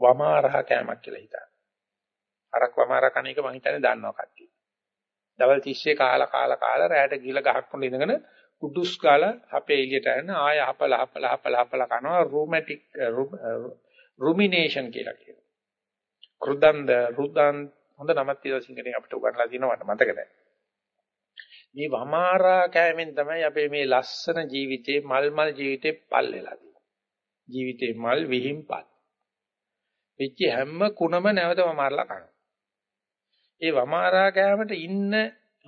වමාරහ කෑමක් කියලා හිතනවා. අරක් වමාරහ කණ එක මං හිතන්නේ දන්නවා කට්ටිය. දවල් 30 කාලා කාලා කාලා රැයට ගිහලා ගහක් මුල ඉඳගෙන කුඩුස් කාලා අපේ එළියට යන ආය අපල අපල අපල අපල කනවා රූමැටික් රුමිනේෂන් කියලා කියනවා. කෘදන්ද රුදන් හොඳ නමක් තියෙනවා සිංහලෙන් අපිට උගන්ලා තියෙනවා මට මතක නැහැ. මේ වමාරා කෑමෙන් තමයි අපේ මේ ලස්සන ජීවිතේ මල් මල් ජීවිතේ පල් වෙලා තියෙන්නේ. ජීවිතේ මල් විහිම්පත්. වෙච්ච හැම කුණම නැවත වමාරලා කනවා. ඒ වමාරා කෑමට ඉන්න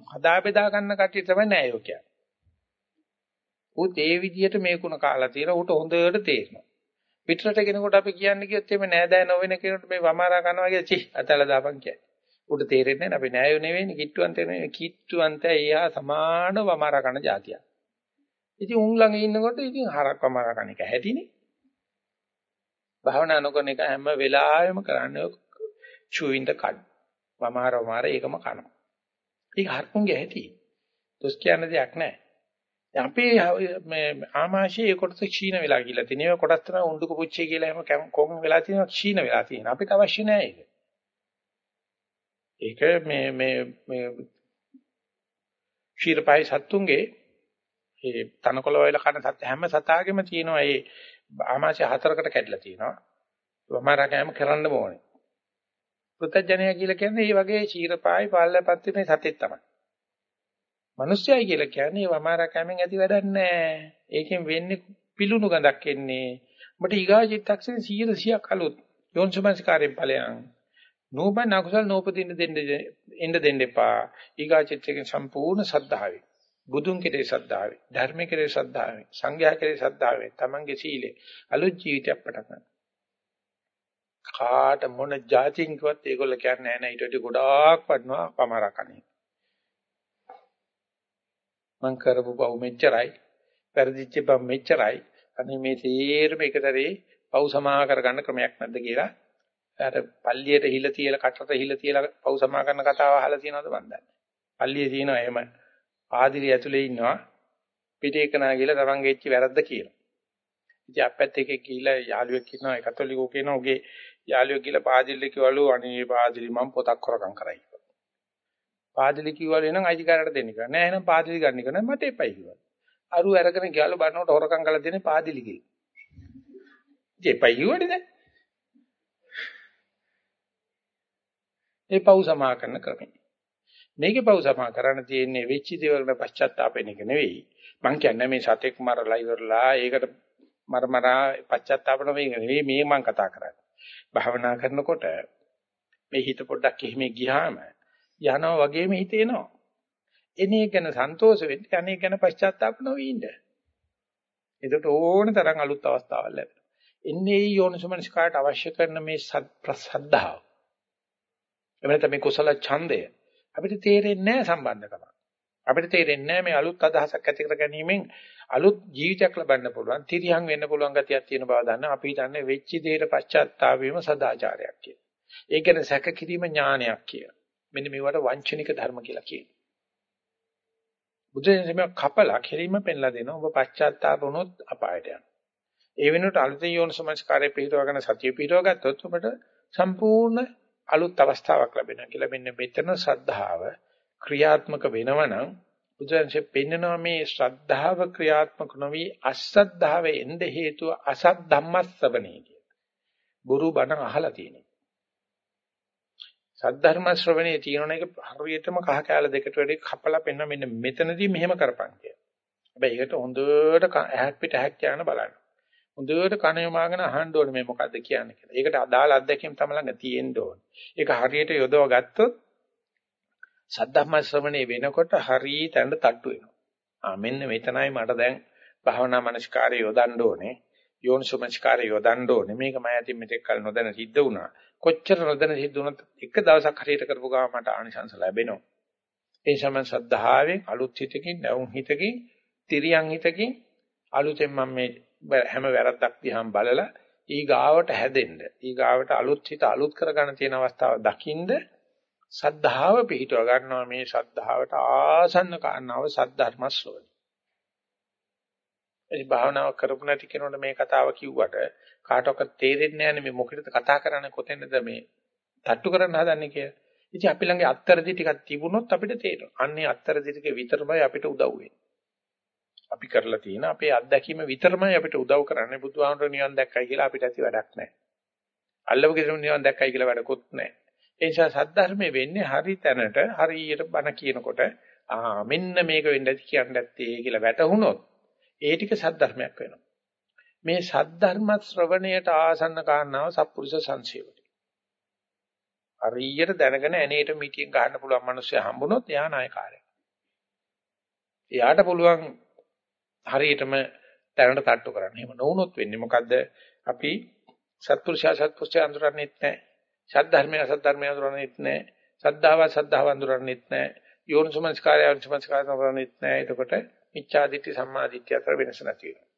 හදා බෙදා ගන්න කට්ටිය තමයි නෑයෝ කියන්නේ. උත් ඒ විදිහට මේ කුණ කාලා තියෙන උට හොඳට තේරෙනවා. පිටරට කෙනෙකුට අපි කියන්නේ කිව්වොත් එimhe නෑදෑ නොවන කෙනෙකුට මේ වමාරා කරනවා කියලා චි අතල දාපන් කියන්නේ. උට තේරෙන්නේ නැහැ අපි නෑයෝ නෙවෙයිනේ කිට්ටුවන්ත නෙවෙයි කිට්ටුවන්ත එයා සමාන වමාරා කරන જાතියක්. ඉතින් උන් ළඟ ඉන්නකොට ඉතින් හරක් වමාරා කරන එක හැටිනේ. භාවනා නොකරන එක හැම වෙලාවෙම කරන්නේ chewing the cud. වමාර වමාර ඒකම කනවා. ඒක හරකුන්ගේ හැටි. දොස් කියන දෙයක් නැහැ. දැන් අපේ මේ ආමාශයේ කොටස ක්ෂීණ වෙලා කියලා තියෙනවා. කොටස් තමයි උණ්ඩුක පුච්චේ කියලා එහෙම කොම් වෙලා තියෙනවා ක්ෂීණ වෙලා තියෙනවා. අපිට අවශ්‍ය නැහැ ඒක. ඒක මේ මේ මේ ක්ෂීරපයි සත්තුන්ගේ ඒ තනකොළ වල කන සත් හැම සතාගෙම තියෙනවා ඒ ආමාශය හතරකට කැඩලා තියෙනවා. වමාරකෑම කරන්න ඕනේ. පෘථජනය කියලා කියන්නේ මේ වගේ ක්ෂීරපයි පාලපත්ති මේ සතෙක් තමයි. මිනිස්සයයි කියලා කියන්නේ වමාරකෑමෙන් ඇති වැඩක් නැහැ. ඒකෙන් වෙන්නේ පිලුණු ගඳක් එන්නේ. ඔබට ඊගා චිත්තක්ෂණ 100ක් අලුත් යෝන්සමස්කාරයෙන් ඵලයන්. නෝබන් අකුසල් නෝපදින්න දෙන්න එන්න දෙන්න එපා. ඊගා චිත්තකේ සම්පූර්ණ සද්ධාවේ. බුදුන් කෙරේ සද්ධාවේ, ධර්ම කෙරේ සද්ධාවේ, සංඝයා කෙරේ සද්ධාවේ, තමන්ගේ සීලේ අලුත් ජීවිතයක් පටන් ගන්න. කාට මොන જાතින් කිව්වත් ඒගොල්ල කියන්නේ නැහැ නෑ ඊට වඩා ගොඩාක් වටනවා පමාරකණේ. මං කරපු පව් මෙච්චරයි, පෙරදිච්ච පව් මෙච්චරයි. අනේ මේ තීරම එකතරේ පව් සමා කරගන්න ක්‍රමයක් නැද්ද කියලා අර පල්ලියට හිල තියලා කටට හිල තියලා පව් සමා කරන කතාව අහලා තියෙනවද මන් දන්නේ. පල්ලියේ තියෙනවා එහෙම ආදිරි ඇතුලේ ඉන්නවා පිටේ කනා ගිහලා තරංගෙච්ච වැරද්ද කියනවා. ඉතින් අපැත්ත එකේ ගිහලා යාළුවෙක් ඉන්නවා ඒ කතෝලිකෝ කියනවා උගේ යාළුවෙක් ගිහලා පාදිලි කිව්වලු අනේ පාදිලි මම පොතක් හොරකම් කරයි කියලා. පාදිලි කිව්වලු එහෙනම් අයිතිකාරයට දෙන්න කියලා. නෑ එහෙනම් පාදිලි ගන්න එක නෑ මට එපයි කිව්වා. අරු අරගෙන ගියාලු බannකොට හොරකම් කරලා දෙන්නේ පාදිලි කියලා. ඉතින් එපයි කිව්වනේ දැන්. ඒ පව් සමා කරන ක්‍රමය. මේකේ පව් සමා කරන්න තියෙන්නේ වෙච්ච දේවල්ට පශ්චාත්තාපෙන එක නෙවෙයි. මං කියන්නේ මේ සතෙක් මරලා ඉවරලා ඒකට මරමරා පශ්චාත්තාපන වෙන්නේ නෙවෙයි මේ මං කතා කරන්නේ. භාවනා කරනකොට මේ හිත පොඩ්ඩක් එහෙම ගියාම යනවා වගේම හිත එනවා. එනේ ගැන සන්තෝෂ වෙන්න අනේ ගැන පශ්චාත්තාප නොවී ඉන්න. එතකොට ඕන තරම් අලුත් අවස්ථාවක් ලැබෙනවා. එන්නේ යෝනිසමනස්කාරට අවශ්‍ය කරන මේ සද්ධාව. එහෙම නැත්නම් මේ කුසල ඡන්දය අපිට තේරෙන්නේ නැහැ සම්බන්ධකම. අපිට තේරෙන්නේ නැහැ මේ අලුත් අදහසක් ඇති කර ගැනීමෙන් අලුත් ජීවිතයක් ලබන්න පුළුවන් තිරියන් වෙන්න පුළුවන් ගතියක් තියෙන බව දන්න අපි හිතන්නේ වෙච්ච දෙයට පශ්චාත්තාප වීම සදාචාරයක් කියලා. ඒ කියන්නේ සැක කිරීම ඥානයක් කියලා. මෙන්න මේවට වංචනික ධර්ම කියලා කියනවා. බුදුන් මේ කපලා කෙලින්ම පෙන්ලා දෙනවා. ඔබ පශ්චාත්තාප වුණොත් අපායට යනවා. ඒ වෙනුවට අලුතෙන් යෝන සමාජකාරය පිළිතුරගෙන සතිය පිළිතුර ගත්තොත් ඔබට සම්පූර්ණ අලුත් අවස්ථාවක් ලැබෙනවා කියලා මෙන්න මෙතන ශ්‍රද්ධාව ක්‍රියාත්මක වෙනවනම් බුදුන්සේ පෙන්නනවා මේ ශ්‍රද්ධාව ක්‍රියාත්මක නොවි අසද්ධාව එන්න හේතුව අසත් ධම්මස්සවණේ කිය. බුරු බණ අහලා තියෙනවා. සද්ධර්ම ශ්‍රවණේ තියෙන එක හරියටම කහ කැල දෙකට වැඩි කපලා පෙන්න මෙන්න මෙතනදී මෙහෙම කරපන් කිය. හැබැයි ඒකට හොඳට ඇහක් පිට ඇහක් කියන බලන්න. හොඳට කන යොමාගෙන අහන්න ඕනේ මේ මොකද්ද කියන්නේ කියලා. ඒකට අදාළ අත්දැකීම් තමයි ළඟ තියෙන්න ඕනේ. ඒක හරියට යොදව ගත්තොත් සද්ධම්ම ශ්‍රවණේ වෙනකොට හරි තැන්න තට්ටු වෙනවා. ආ මෙන්න මෙතනයි මට දැන් භාවනා මනස්කාරය යොදන්න ඕනේ. යෝනිසෝමනස්කාරය යොදන්න ඕනේ. මේක මම ඇතින් මෙතෙක් කල නොදැන සිද්ධ වුණා. කොච්චර නොදැන සිද්ධ වුණත් එක දවසක් හරියට කරපු ගාම මට ආනිසංස ලැබෙනවා. ඒ සමන් සද්ධාවෙන් අලුත් හිතකින් නැවුම් හිතකින් තිරියන් හිතකින් අලුතෙන් මම මේ හැම වැරද්දක් දිහාම බලලා ඊ ගාවට හැදෙන්න ඊ ගාවට අලුත් හිත අලුත් කරගන්න තියෙන අවස්ථාව දකින්ද සද්ධාව පිහිටව ගන්නවා මේ සද්ධාවට ආසන්න කාරණාව සද්ධර්ම ශ්‍රවණය. ඒ භාවනාව කරපු නැති කෙනෙකුට මේ කතාව කිව්වට කාටවත් තේරෙන්නේ නැහැ මේ මොකටද කතා කරන්නේ කොතැනද මේ තට්ටු කරන්න හදන්නේ කියලා. ඉතින් අපි ළඟ අත්තරදි ටිකක් තිබුණොත් අපිට තේරෙනවා. අන්නේ අත්තරදි ටික විතරමයි අපිට උදව් අපි කරලා තියෙන අපේ අත්දැකීම විතරමයි අපිට උදව් කරන්නේ. බුදුහාමුදුරු නිවන් දැක්කයි කියලා අපිට ඇති වැඩක් නැහැ. අල්ලපු කෙනෙක් නිවන් දැක්කයි කියලා වැඩකුත් නැහැ. ඒ නිසා සද්ධර්මයේ වෙන්නේ හරි තැනට හරියට බණ කියනකොට ආ මෙන්න මේක වෙන්න ඇති කියන්න ඇත්තේ කියලා වැටහුනොත් ඒ ටික සද්ධර්මයක් වෙනවා. මේ සද්ධර්ම ශ්‍රවණයට ආසන්න කාරණාව සත්පුරුෂ සංසේවණි. හරියට දැනගෙන ඇනේට මිටියෙන් ගන්න පුළුවන් මිනිස්සු හම්බුනොත් එයා නායකාරයෙක්. එයාට පුළුවන් හරියටම තැනට තට්ටු කරන්න. එහෙම නොවුනොත් වෙන්නේ මොකද්ද? අපි සත්පුරුෂයා සත්පුරුෂයා අඳුරන්නේත් නැහැ. සද්ධර්මය අසද්ධර්මය අඳුරන්නේත් නැහැ. සද්ධාව සද්ධාව අඳුරන්නේත් නැහැ. යෝනිසමස්කාරය යෝනිසමස්කාරය අඳුරන්නේත් නැහැ. එතකොට මිච්ඡාදිට්ඨි සම්මාදිට්ඨිය අතර වෙනස නැති වෙනවා.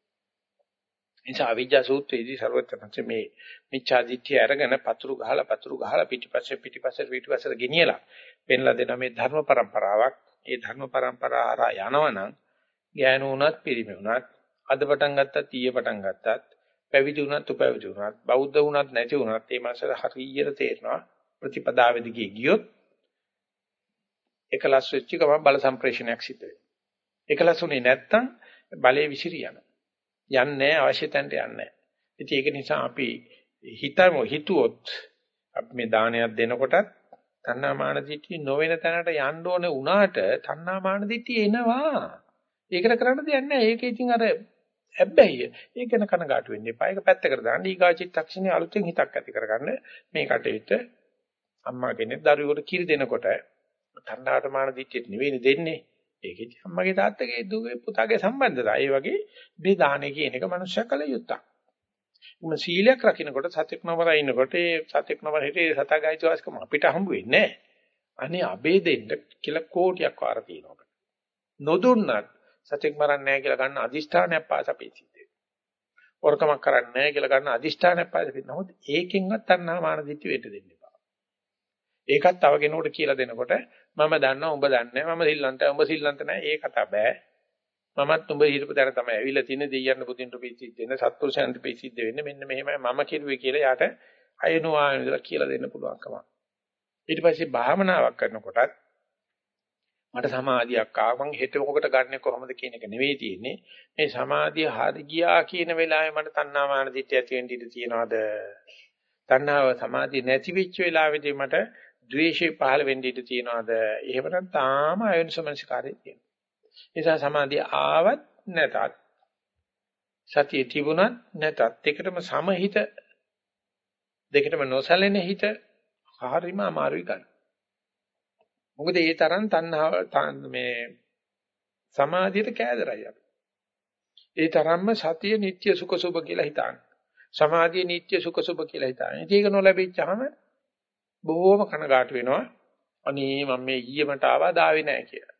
එනිසා අවිජ්ජා සූත්‍රයේදී ਸਰවඥාන්සේ මේ මිච්ඡාදිට්ඨිය අරගෙන පතුරු ගහලා පතුරු ගහලා පිටිපස්සේ පිටිපස්සේ පිටිපස්සේ ගෙනියලා පෙන්ලා දෙන මේ ධර්ම પરම්පරාවක්. ඒ ධර්ම પરම්පරාව හරහා යනවනම් ගෑනු වුණත් පිරිමි වුණත් අද පටන් ගත්තත් ඊයේ පටන් ගත්තත් පැවිදි වුණත් උපැවිදි වුණත් බෞද්ධ වුණත් නැති වුණත් මේ මාසෙට හරියට තේරෙනවා ප්‍රතිපදාවෙදි ගියොත් එකලස් වෙච්ච ගමන් බල සම්ප්‍රේෂණයක් සිද්ධ වෙනවා. එකලස් උනේ නැත්තම් බලේ විසිරී යනවා. යන්නේ අවශ්‍ය තැනට යන්නේ නැහැ. ඒක නිසා අපි හිතමු හිතුවොත් අපි මේ දානයක් දෙනකොටත් තණ්හාමාන දිට්ඨිය නොවන තැනට යන්න ඕනේ වුණාට තණ්හාමාන දිට්ඨිය එනවා. ඒකට කරන්න දෙයක් නැහැ. ඒක ඉතින් අර හැබැයි ඒක ගැන කනගාටු වෙන්න එපා. ඒක පැත්තකට දාන්න. ඊගා චිත්තක්ෂණේ අලුතෙන් හිතක් ඇති කරගන්න මේ කටේට අම්මා කෙනෙක් දරුවෙකුට කිරි දෙනකොට තණ්හාමාන දිට්ඨියට නෙවෙයි දෙන්නේ. ඒකෙදි අම්මගේ තාත්තගේ දුවේ පුතාගේ සම්බන්ධතාවය. ඒ වගේ මේ දාහනේ කියන එක මනුෂ්‍යයෙක් කල යුත්තක්. උන සීලයක් රකින්නකොට සත්‍යක් නවර ඉන්නකොට ඒ සත්‍යක් නවර හිතේ සතගයිතු වාස්කම අපිට හම්බ වෙන්නේ නැහැ. අනේ අබේ දෙන්න කියලා කෝටියක් වාර තියෙනවා. නොදුන්නත් සත්‍යක් මරන්නේ නැහැ කියලා ගන්න අදිෂ්ඨානයක් පාස අපේ සිද්ධ වෙනවා. වරකමක් කරන්නේ නැහැ කියලා ගන්න අදිෂ්ඨානයක් පාස පිට. නමුත් ඒකෙන්වත් අන්නා මාන දිට්ඨිය වෙන්න දෙන්න එපා. ඒකත් තව කෙනෙකුට කියලා දෙනකොට මම දන්නවා උඹ දන්නේ මම සිල්ලන්තයි උඹ සිල්ලන්ත නැහැ. ඒ කතා බෑ. මමත් උඹ හිටපු තැන තමයි ඇවිල්ලා තින්නේ. දෙයයන් පුතින්ට පිසිද්ද වෙන සත්පුරුෂයන්ට පිසිද්ද වෙන්නේ මෙන්න මෙහෙමයි මම කිරුවේ කියලා යාට අයනවා ඉඳලා කියලා දෙන්න පුළුවන්කම ඊට පස්සේ භාවනාවක් කරනකොටත් මට සමාධියක් ආවා. මං හෙට මොකට ගන්නෙ කොහොමද කියන එක නෙවෙයි තියෙන්නේ. මේ සමාධිය හරි ගියා කියන වෙලාවේ මට තණ්හාමාන දිට්ඨිය ඇති වෙන්න ඉඩ තියනවාද? තණ්හාව සමාධිය නැති වෙච්ච වෙලාවේදී මට ද්වේෂය පහළ වෙන්න ඉඩ තියනවාද? එහෙම නැත්නම් තාම අයෝනිසමනසිකාරය තියෙනවා. ඒ නිසා සමාධිය ආවත් නැතත් සතිය තිබුණත් නැතත් දෙකටම සමහිත දෙකටම නොසැලෙන හිත හරිම අමාරුයි ගන්න. මොකද ඒ තරම් තණ්හාව මේ සමාධියට කෑදරයි අපි. ඒ තරම්ම සතිය නිට්ටය සුඛ සුභ කියලා හිතාන. සමාධිය නිට්ටය සුඛ සුභ කියලා හිතාන. ඒක නොලැබෙච්චාම බොහෝම කනගාටු වෙනවා. අනේ මම මේ ඊයේ මට ආවා දාවේ නැහැ කියලා.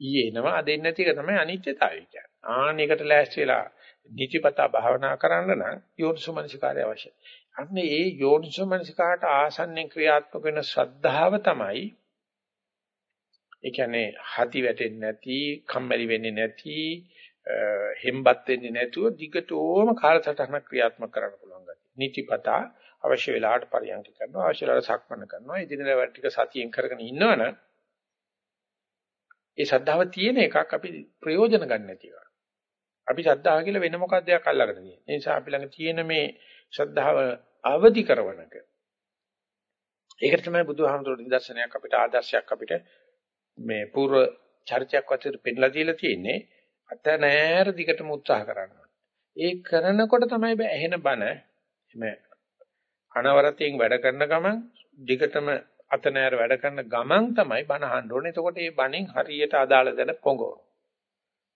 ඊයේ එනවා අද එන්නේ නැති එක තමයි අනිත්‍යතාවය කියන්නේ. ආනෙකට ලෑස්ති වෙලා නිතිපතා භාවනා කරන්න නම් යෝනිසෝමනසිකාරය අවශ්‍යයි. අන්න ඒ යෝනිසෝමනසිකාට ආසන්නෙන් ක්‍රියාත්මක වෙන ශ්‍රද්ධාව තමයි ඒ කියන්නේ හති වැටෙන්නේ නැති, කම්මැලි වෙන්නේ නැති, හෙම්බත් වෙන්නේ නැතුව දිගටම කාලසටහන ක්‍රියාත්මක කරන්න පුළුවන් ගැතිය. නිතිපතා අවශ්‍ය වෙලාවට පරියන්ක කරනවා, අවශ්‍ය වෙලාවට සක්මන කරනවා. ඉදිරියට වැඩ ටික සතියෙන් කරගෙන ඉන්නවනම් ඒ ශ්‍රද්ධාව තියෙන එකක් අපි ප්‍රයෝජන ගන්න නැති එකක්. අපි ශ්‍රද්ධාව කියලා වෙන මොකක්ද දෙයක් අල්ලගෙන තියෙන්නේ. ඒ නිසා අපි ළඟ තියෙන මේ ශ්‍රද්ධාව අවදි කරවනක. ඒකට තමයි බුදුහාමුදුරුවෝ නිදර්ශනයක් අපිට ආදර්ශයක් අපිට මේ పూర్ව චර්චයක් වශයෙන් පෙන්නලා දීලා තියෙන්නේ. අත නෑර දිගටම උත්සාහ කරනවා. ඒ කරනකොට තමයි බෑ ඇහෙන බන එමෙ අනවරතයෙන් වැඩ කරන ගමන් දිගටම අත නෑර වැඩ කරන ගමන් තමයි බන අහන්න ඕනේ. එතකොට මේ බණෙන් හරියට අදාළ දැන පොඟවන.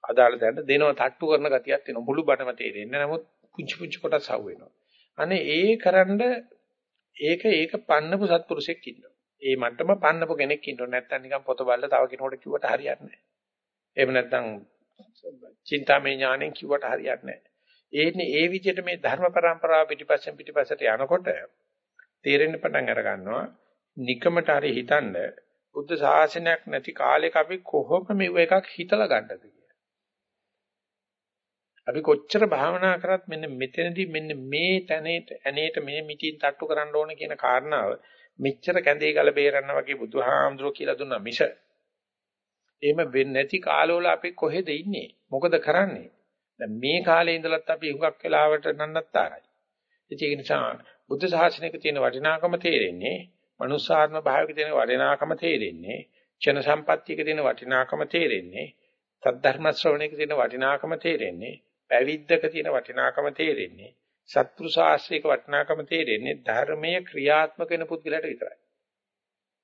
අදාළ දැන දෙනව තට්ටු කරන ගතියක් තියෙනවා. මුළු බණම තේරෙන්නේ. නමුත් පුංචි පුංචි කොටස් අහු වෙනවා. අනේ ඒ කරන්ඩ ඒක ඒක පන්නපු සත්පුරුෂෙක් ඉන්නවා. ඒ මට්ටම පන්නපු කෙනෙක් ඉන්නවා. නැත්තම් නිකන් පොත බලලා තව කෙනෙකුට කිව්වට හරියන්නේ නැහැ. එහෙම නැත්තම් චින්තාමය ඥාණයෙන් කිව්වට හරියන්නේ නැහැ. ඒන්නේ ඒ විදිහට මේ ධර්ම પરම්පරාව පිටිපස්සෙන් පිටිපස්සට යනකොට තේරෙන්න පටන් අර ගන්නවා. නිකමට හරි හිතන්න බුද්ධ ශාසනයක් නැති කාලෙක අපි කොහොම මෙව එකක් හිතලා ගන්නද අපි කොච්චර භාවනා කරත් මෙන්න මෙතනදී මෙන්න මේ තැනේට ඇනේට මේ මිටින් තට්ටු කරන්න ඕන කියන කාරණාව මෙච්චර කැඳේ ගල බේරන්න වගේ බුදුහාමුදුරුවෝ කියලා දුන්නා මිස. එහෙම වෙන්නේ නැති කාලවල අපි කොහෙද ඉන්නේ? මොකද කරන්නේ? දැන් මේ කාලේ ඉඳලත් අපි හුඟක් වෙලාවට නන්නත්තරයි ඒක නිසා බුද්ධ ශාසනයක තියෙන වටිනාකම තේරෙන්නේ මනුස්සාත්ම භාවයක තියෙන වටිනාකම තේරෙන්නේ චන සම්පත්තියක තියෙන වටිනාකම තේරෙන්නේ සද්ධර්ම ශ්‍රවණයක තියෙන වටිනාකම තේරෙන්නේ පැවිද්දක තියෙන වටිනාකම තේරෙන්නේ සත්පුරුෂ ආශ්‍රයක වටිනාකම තේරෙන්නේ ධර්මයේ ක්‍රියාත්මක වෙන පුද්ගලයාට විතරයි.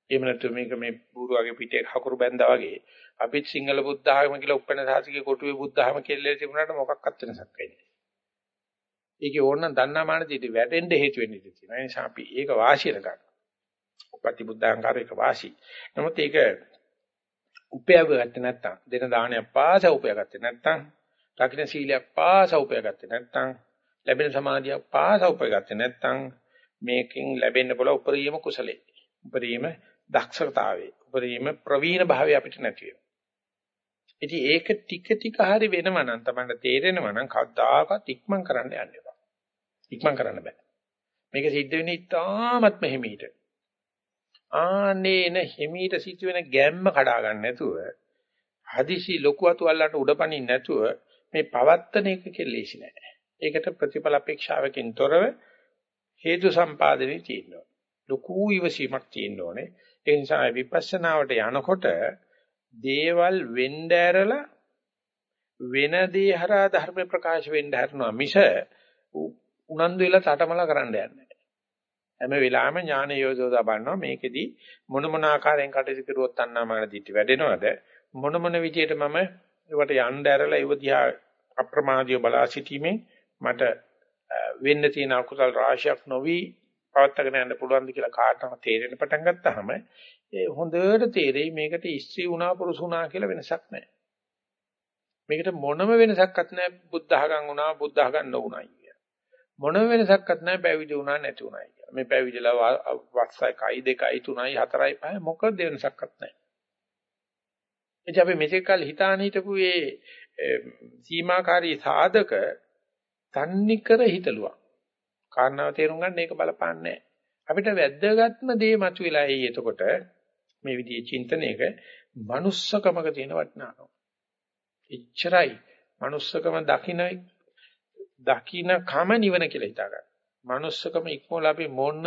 එහෙම නැත්නම් මේක මේ බూరుවගේ පිටේ හකුරු බැඳා වගේ අපිත් සිංහල බුද්ධ ආගම කියලා උපැන්න සාසිකේ කොටුවේ බුද්ධ ආගම කියලා තිබුණාට මොකක්වත් වෙනසක් වෙන්නේ. ඒකේ ඕනනම් දන්නාමාන දෙයට වැටෙන්න හේතු වෙන්නේ ඉතින්. ඒ නිසා අපි ඒක වාසියට ගන්න. උපති බුද්ධාංකාරයක වාසි. නමුත් ඒක උපයවගත්තේ නැත්තම් දෙන දාහනයක් පාස උපයගත්තේ නැත්තම් රකින්න සීලයක් පාස උපයගත්තේ නැත්නම් ලැබෙන සමාධියක් පාස උපයගත්තේ නැත්නම් මේකෙන් ලැබෙන්න බල උපරිම කුසලේ උපරිම දක්ෂතාවේ උපරිම ප්‍රවීණ භාවය අපිට නැති වෙනවා. ඉතින් ඒක ටික ටික හරි වෙනවා නම් තමයි තේරෙනවා නම් කවදාකවත් ඉක්මන් කරන්න යන්න එපා. ඉක්මන් කරන්න බෑ. මේක සිද්ධ වෙන්නේ ඉතාමත්ම හිමීට. ආනේන හිමීට සිදුවෙන ගැම්ම කඩා ගන්න නැතුව හදිසි ලොකු අතු අල්ලන්න උඩපණින් නැතුව මේ පවත්තන එක කෙලෙසි නෑ. ඒකට ප්‍රතිඵල අපේක්ෂාවකින් තොරව හේතු සම්පාදනයේ තියෙනවා. ලොකු ඉවසීමක් තියෙන්න ඕනේ. ඒ නිසා විපස්සනාවට යනකොට දේවල් වෙන්න ඇරලා වෙන දේ හරහා ධර්ම ප්‍රකාශ වෙන්න හරනවා. මිස උනන්දු වෙලා තටමලා කරන්න යන්නේ හැම වෙලාවෙම ඥාන යෝධෝදා බලනවා මේකෙදි මොන මොන ආකාරයෙන් කටයුතු කරුවොත් අන්නාමාන දිටි වැඩෙනවද? මොන මොන විදියට මම ඒවට යන්න ඇරලා ඒව දිහා අප්‍රමාදීව බලා සිටීමෙන් මට වෙන්න තියෙන අකුසල් රාශියක් නොවි පවත්වාගෙන යන්න පුළුවන්ද කියලා කාටම තේරෙන්න පටන් ගත්තාම ඒ හොඳට තේරෙයි මේකට ස්ත්‍රී වුණා පුරුෂ වුණා කියලා වෙනසක් නැහැ. මේකට මොනම වෙනසක්වත් නැහැ බුද්ධඝම් වුණා බුද්ධඝම් නොවුණායි කිය. මොනම වෙනසක්වත් නැහැ පැවිදි වුණා නැති වුණායි කියලා. මේ පැවිදිලා වස් 1යි 2යි 3යි 4යි 5යි මොකද වෙනසක්වත් නැහැ. එතකොට අපි මෙතෙක් කල හිතාන හිටපු මේ සීමාකාරී සාධක තන්නිකර හිතලුවා. කාරණාව තේරුම් ගන්න ඒක බලපාන්නේ අපිට වැද්දගත්ම දේ මතුවලා එයි එතකොට මේ විදිහේ චින්තනයක manussකමක තියෙන වටිනාකම. එච්චරයි manussකම දකින්න දකින්න කම නිවන කියලා හිතා ගන්න. manussකම ඉක්මවලා අපි මොන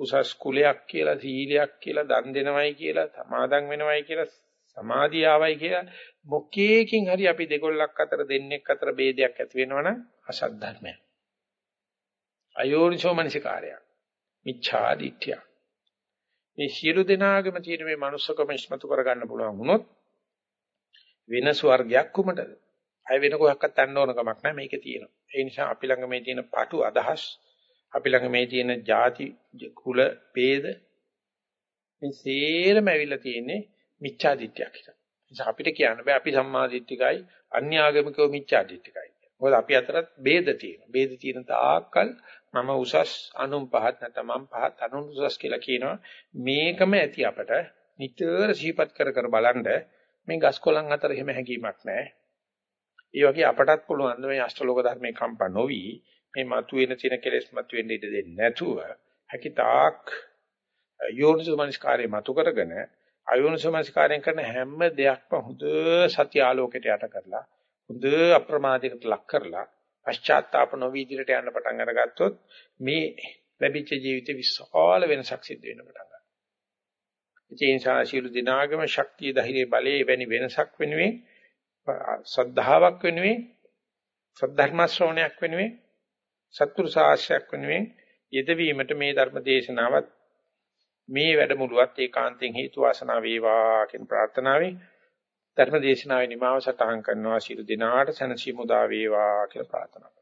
උසස් කුලයක් කියලා සීලයක් කියලා දන් දෙනවයි කියලා සමාදන් වෙනවයි කියලා සමාධිය ආවයි කියලා මොකේකින් හරි අපි දෙකොල්ලක් අතර දෙන්නෙක් අතර ભેදයක් ඇති වෙනවනම් අසත් ධර්මයක්. අයෝනිසෝ මනසිකාරය. මිච්ඡා දිට්ඨිය. මේ සියලු දෙනාගම තියෙන මේ manussකම ඉස්මතු කරගන්න පුළුවන් වුණොත් වෙන ස්වර්ගයක් කොමටද? අය වෙන කොහක්වත් අන්න ඕන කමක් නැහැ මේකේ තියෙනවා. ඒ නිසා අපි ළඟ මේ තියෙන පාටු අදහස් අපි ළඟ මේ තියෙන ಜಾති කුල ભેද මේ සේරම ඇවිල්ලා තියෙන්නේ මිච්ඡාදිත්‍යයක් හිතා. නිසා අපිට කියන්න බෑ අපි සම්මාදිට්ඨිකයි අන්‍යාගමිකව මිච්ඡාදිට්ඨිකයි. මොකද අපි අතරත් ભેද තියෙනවා. ભેද තියෙන තාක්කල් මම උසස් අනුන් පහත් නැත්නම් මම පහත් අනුන් උසස් කියලා කියනවා. මේකම ඇති අපට නිතර සිහිපත් කර කර බලනද මේ ගස් කොළන් අතර එහෙම හැඟීමක් නැහැ. ඒ වගේ අපටත් පුළුවන් මේ අෂ්ටලෝක ධර්මේ කම්පා නොවි මේ මතුවෙන තින කෙලෙස් මතුවෙන්න ඉඩ දෙන්නේ නැතුව හැකිතාක් යෝනිසෝමනස්කාරය මතු කරගෙන අයෝනිසෝමනස්කාරයෙන් කරන හැම දෙයක්ම හොඳ සත්‍ය ආලෝකයට යට කරලා හොඳ අප්‍රමාදයකට ලක් කරලා පශ්චාත්තාප නොවි ඉදිරියට යන්න පටන් අරගත්තොත් මේ ලැබිච්ච ජීවිතේ විශාල වෙනසක් සිද්ධ වෙන්න පටන් ගන්නවා. ඒ නිසා ශීල දිනාගම ශක්තිය ධෛර්ය බලයේ වැනි වෙනසක් වෙනුවෙන් සද්ධාාවක් වෙනුවෙන් සද්ධර්ම ශ්‍රවණයක් වෙනුවෙන් සත්පුරුෂ ආශ්‍රයක් වෙනුවෙන් යෙදවීමට මේ ධර්ම දේශනාවත් මේ වැඩමුළුවත් ඒකාන්තයෙන් හේතු වාසනා වේවා කියන ප්‍රාර්ථනාවෙන් ධර්ම දේශනාවේ නිමාව සටහන් කරනවා. ශිරු දිනාට සනසි මුදා වේවා කියලා ප්‍රාර්ථනා